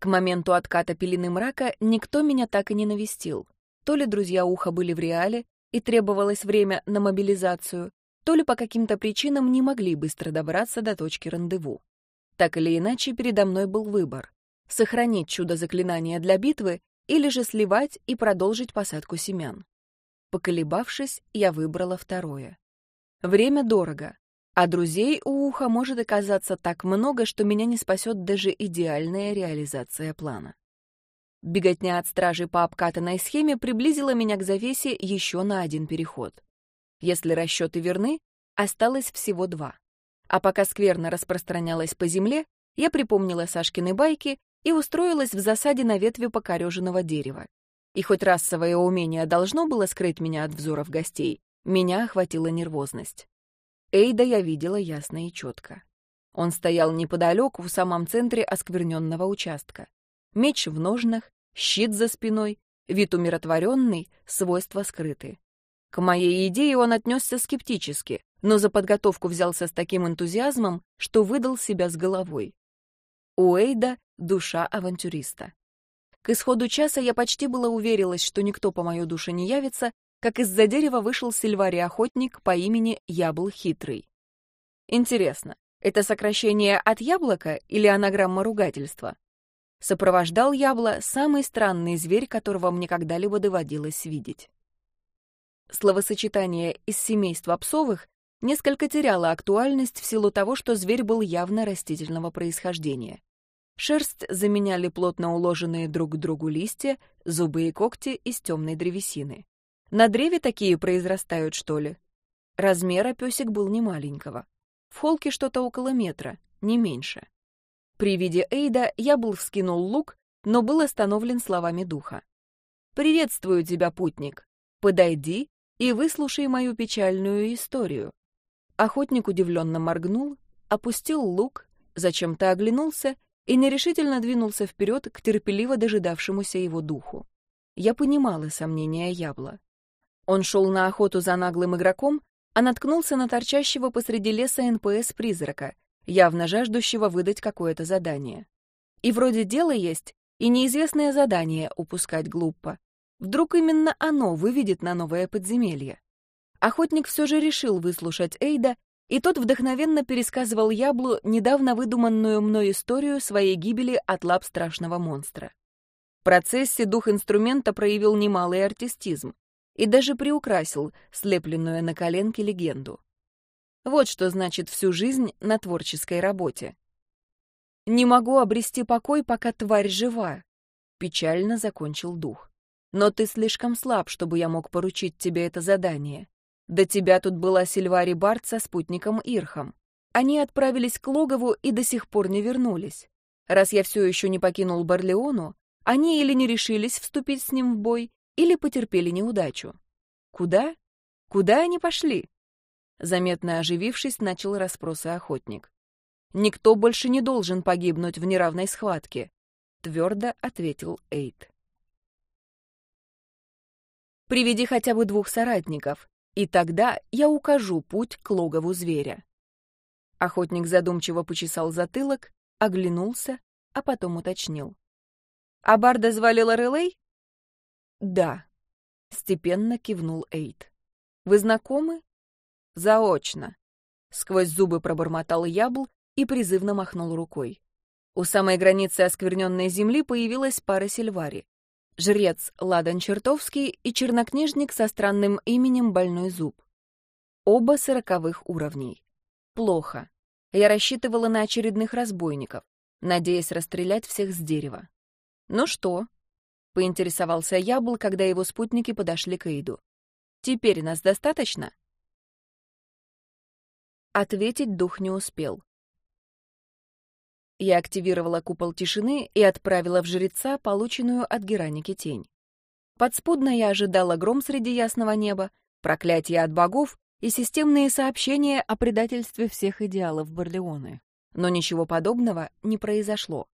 К моменту отката пелены мрака никто меня так и не навестил. То ли друзья уха были в реале, и требовалось время на мобилизацию, то ли по каким-то причинам не могли быстро добраться до точки рандеву. Так или иначе, передо мной был выбор — сохранить чудо заклинания для битвы или же сливать и продолжить посадку семян. Поколебавшись, я выбрала второе. Время дорого, а друзей у уха может оказаться так много, что меня не спасет даже идеальная реализация плана. Беготня от стражей по обкатанной схеме приблизила меня к завесе еще на один переход. Если расчеты верны, осталось всего два. А пока скверно распространялась по земле, я припомнила Сашкины байки и устроилась в засаде на ветви покореженного дерева. И хоть расовое умение должно было скрыть меня от взоров гостей, меня охватила нервозность. Эйда я видела ясно и четко. Он стоял неподалеку, в самом центре оскверненного участка. Меч в ножнах, щит за спиной, вид умиротворенный, свойства скрыты. К моей идее он отнесся скептически, но за подготовку взялся с таким энтузиазмом, что выдал себя с головой. У Эйда душа авантюриста. К исходу часа я почти была уверилась, что никто по мою душе не явится, как из-за дерева вышел сильварий-охотник по имени Ябл Хитрый. Интересно, это сокращение от яблока или анаграмма ругательства? Сопровождал Ябла самый странный зверь, которого мне когда-либо доводилось видеть. Словосочетание из семейства псовых несколько теряло актуальность в силу того, что зверь был явно растительного происхождения. Шерсть заменяли плотно уложенные друг к другу листья, зубы и когти из темной древесины. На древе такие произрастают, что ли? Размера песик был немаленького. В холке что-то около метра, не меньше. При виде Эйда я был вскинул лук, но был остановлен словами духа. «Приветствую тебя, путник. Подойди и выслушай мою печальную историю. Охотник удивленно моргнул, опустил лук, зачем-то оглянулся и нерешительно двинулся вперед к терпеливо дожидавшемуся его духу. Я понимала сомнения Ябла. Он шел на охоту за наглым игроком, а наткнулся на торчащего посреди леса НПС-призрака, явно жаждущего выдать какое-то задание. И вроде дело есть, и неизвестное задание упускать глупо. Вдруг именно оно выведет на новое подземелье. Охотник все же решил выслушать Эйда, и тот вдохновенно пересказывал Яблу недавно выдуманную мной историю своей гибели от лап страшного монстра. В процессе дух инструмента проявил немалый артистизм и даже приукрасил слепленную на коленке легенду. Вот что значит всю жизнь на творческой работе. Не могу обрести покой, пока тварь жива. Печально закончил дух. Но ты слишком слаб, чтобы я мог поручить тебе это задание. До тебя тут была Сильвари Барт со спутником Ирхом. Они отправились к логову и до сих пор не вернулись. Раз я все еще не покинул Барлеону, они или не решились вступить с ним в бой, или потерпели неудачу. Куда? Куда они пошли? Заметно оживившись, начал расспросы охотник. «Никто больше не должен погибнуть в неравной схватке», — твердо ответил Эйд. «Приведи хотя бы двух соратников, и тогда я укажу путь к логову зверя». Охотник задумчиво почесал затылок, оглянулся, а потом уточнил. «А Барда звали Лорелей?» «Да», — степенно кивнул Эйд. «Вы знакомы?» «Заочно», — сквозь зубы пробормотал Ябл и призывно махнул рукой. У самой границы оскверненной земли появилась пара Сильвари. Жрец Ладан Чертовский и чернокнижник со странным именем Больной Зуб. Оба сороковых уровней. Плохо. Я рассчитывала на очередных разбойников, надеясь расстрелять всех с дерева. «Ну что?» — поинтересовался Ябл, когда его спутники подошли к Эйду. «Теперь нас достаточно?» Ответить дух не успел. Я активировала купол тишины и отправила в жреца полученную от Гераники тень. Подспудно я ожидала гром среди ясного неба, проклятия от богов и системные сообщения о предательстве всех идеалов Барлеоны. Но ничего подобного не произошло.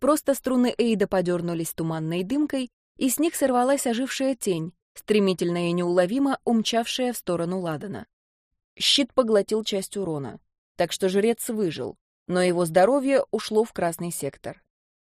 Просто струны Эйда подернулись туманной дымкой, и с них сорвалась ожившая тень, стремительно и неуловимо умчавшая в сторону Ладана. Щит поглотил часть урона, так что жрец выжил, но его здоровье ушло в красный сектор.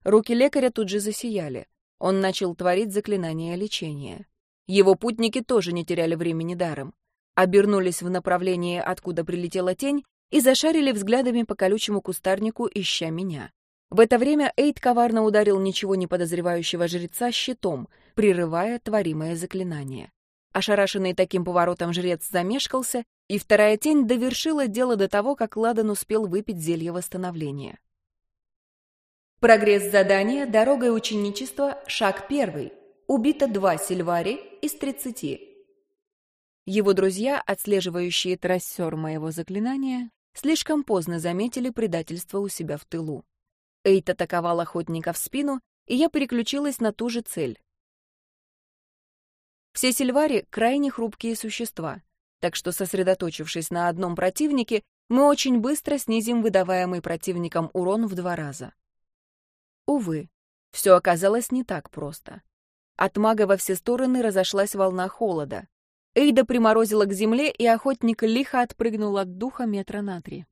Руки лекаря тут же засияли. Он начал творить заклинание лечения. Его путники тоже не теряли времени даром. Обернулись в направлении, откуда прилетела тень, и зашарили взглядами по колючему кустарнику, ища меня. В это время Эйд коварно ударил ничего не подозревающего жреца щитом, прерывая творимое заклинание. Ошарашенный таким поворотом жрец замешкался, и вторая тень довершила дело до того, как Ладан успел выпить зелье восстановления. Прогресс задания «Дорогой ученичества. Шаг первый». Убито два Сильвари из тридцати. Его друзья, отслеживающие трассер моего заклинания, слишком поздно заметили предательство у себя в тылу. Эйт атаковал охотника в спину, и я переключилась на ту же цель. Все сильвари — крайне хрупкие существа, так что, сосредоточившись на одном противнике, мы очень быстро снизим выдаваемый противником урон в два раза. Увы, все оказалось не так просто. От мага во все стороны разошлась волна холода. Эйда приморозила к земле, и охотник лихо отпрыгнул от духа метра на три.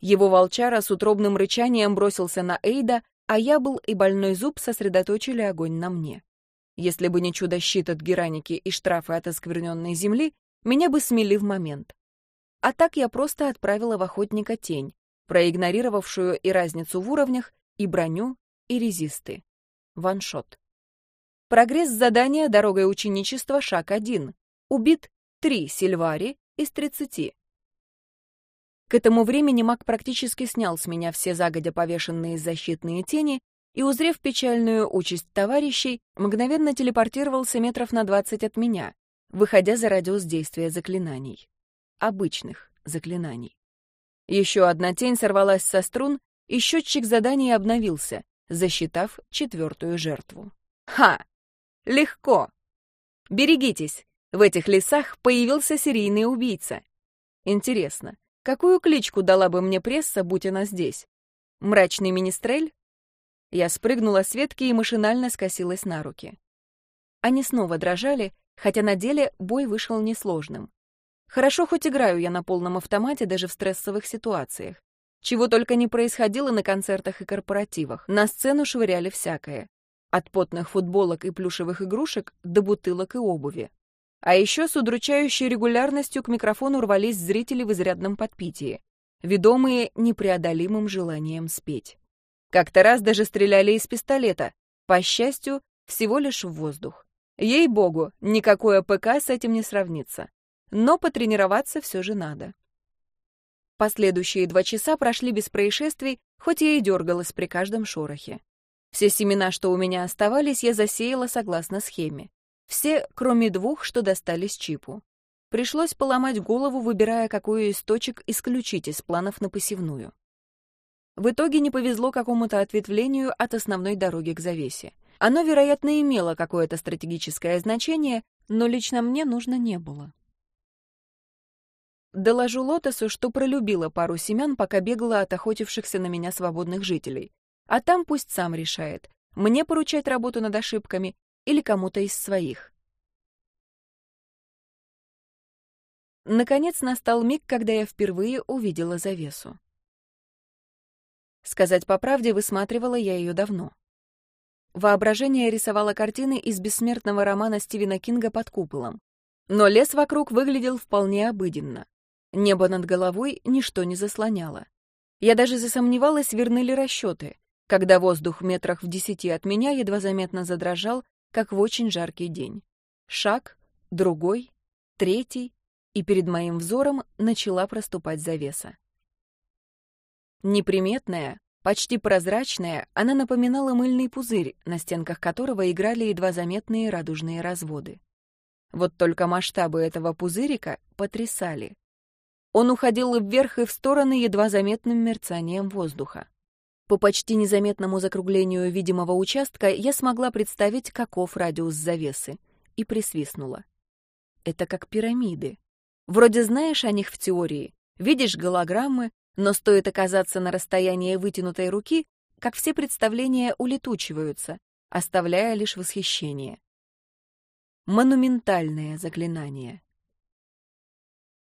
Его волчара с утробным рычанием бросился на Эйда, а я был и больной зуб сосредоточили огонь на мне. Если бы не чудо-щит от Гераники и штрафы от оскверненной земли, меня бы смели в момент. А так я просто отправила в охотника тень, проигнорировавшую и разницу в уровнях, и броню, и резисты. Ваншот. Прогресс задания «Дорогой ученичества» шаг 1. Убит 3 Сильвари из 30. К этому времени маг практически снял с меня все загодя повешенные защитные тени и, узрев печальную участь товарищей, мгновенно телепортировался метров на двадцать от меня, выходя за радиус действия заклинаний. Обычных заклинаний. Еще одна тень сорвалась со струн, и счетчик заданий обновился, засчитав четвертую жертву. Ха! Легко! Берегитесь! В этих лесах появился серийный убийца. Интересно, Какую кличку дала бы мне пресса, будь она здесь? Мрачный министрель? Я спрыгнула с ветки и машинально скосилась на руки. Они снова дрожали, хотя на деле бой вышел несложным. Хорошо хоть играю я на полном автомате даже в стрессовых ситуациях. Чего только не происходило на концертах и корпоративах. На сцену швыряли всякое. От потных футболок и плюшевых игрушек до бутылок и обуви. А еще с удручающей регулярностью к микрофону рвались зрители в изрядном подпитии, ведомые непреодолимым желанием спеть. Как-то раз даже стреляли из пистолета, по счастью, всего лишь в воздух. Ей-богу, никакое ПК с этим не сравнится. Но потренироваться все же надо. Последующие два часа прошли без происшествий, хоть я и дергалась при каждом шорохе. Все семена, что у меня оставались, я засеяла согласно схеме. Все, кроме двух, что достались чипу. Пришлось поломать голову, выбирая, какую из точек исключить из планов на посевную. В итоге не повезло какому-то ответвлению от основной дороги к завесе. Оно, вероятно, имело какое-то стратегическое значение, но лично мне нужно не было. Доложу Лотосу, что пролюбила пару семян, пока бегала от охотившихся на меня свободных жителей. А там пусть сам решает, мне поручать работу над ошибками или кому-то из своих. Наконец настал миг, когда я впервые увидела завесу. Сказать по правде, высматривала я ее давно. Воображение рисовало картины из бессмертного романа Стивена Кинга «Под куполом». Но лес вокруг выглядел вполне обыденно. Небо над головой ничто не заслоняло. Я даже засомневалась, верны ли расчеты, когда воздух метрах в десяти от меня едва заметно задрожал, как в очень жаркий день. Шаг, другой, третий, и перед моим взором начала проступать завеса. Неприметная, почти прозрачная, она напоминала мыльный пузырь, на стенках которого играли едва заметные радужные разводы. Вот только масштабы этого пузырика потрясали. Он уходил вверх и в стороны едва заметным мерцанием воздуха. По почти незаметному закруглению видимого участка я смогла представить, каков радиус завесы, и присвистнула. Это как пирамиды. Вроде знаешь о них в теории, видишь голограммы, но стоит оказаться на расстоянии вытянутой руки, как все представления улетучиваются, оставляя лишь восхищение. Монументальное заклинание.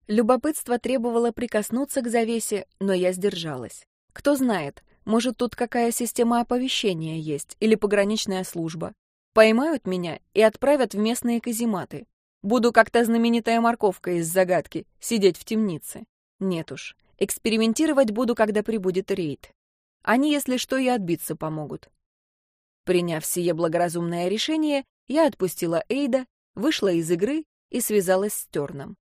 Любопытство требовало прикоснуться к завесе, но я сдержалась. Кто знает, может, тут какая система оповещения есть или пограничная служба. Поймают меня и отправят в местные казематы. Буду как то знаменитая морковка из загадки, сидеть в темнице. Нет уж, Экспериментировать буду, когда прибудет рейд. Они, если что, и отбиться помогут. Приняв сие благоразумное решение, я отпустила Эйда, вышла из игры и связалась с Терном.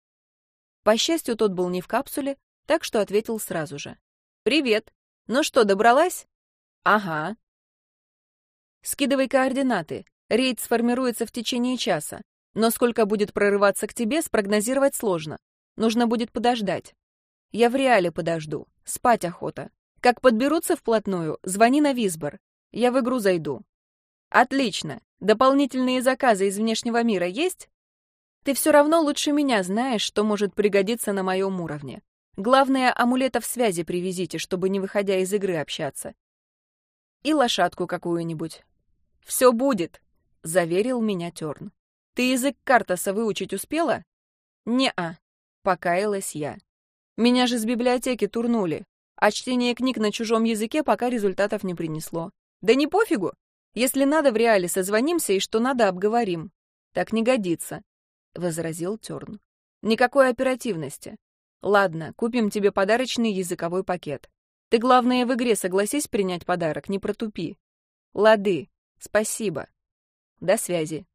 По счастью, тот был не в капсуле, так что ответил сразу же. «Привет! Ну что, добралась?» «Ага». «Скидывай координаты. Рейд сформируется в течение часа. Но сколько будет прорываться к тебе, спрогнозировать сложно. Нужно будет подождать. Я в реале подожду. Спать охота. Как подберутся вплотную, звони на Визбор. Я в игру зайду. Отлично. Дополнительные заказы из внешнего мира есть? Ты все равно лучше меня знаешь, что может пригодиться на моем уровне. Главное, амулетов связи привезите, чтобы не выходя из игры общаться. И лошадку какую-нибудь. Все будет, заверил меня Терн. Ты язык Картаса выучить успела? Не-а, покаялась я. Меня же с библиотеки турнули, а чтение книг на чужом языке пока результатов не принесло. Да не пофигу. Если надо, в реале созвонимся и что надо, обговорим. Так не годится, — возразил Терн. Никакой оперативности. Ладно, купим тебе подарочный языковой пакет. Ты, главное, в игре согласись принять подарок, не протупи. Лады, спасибо. До связи.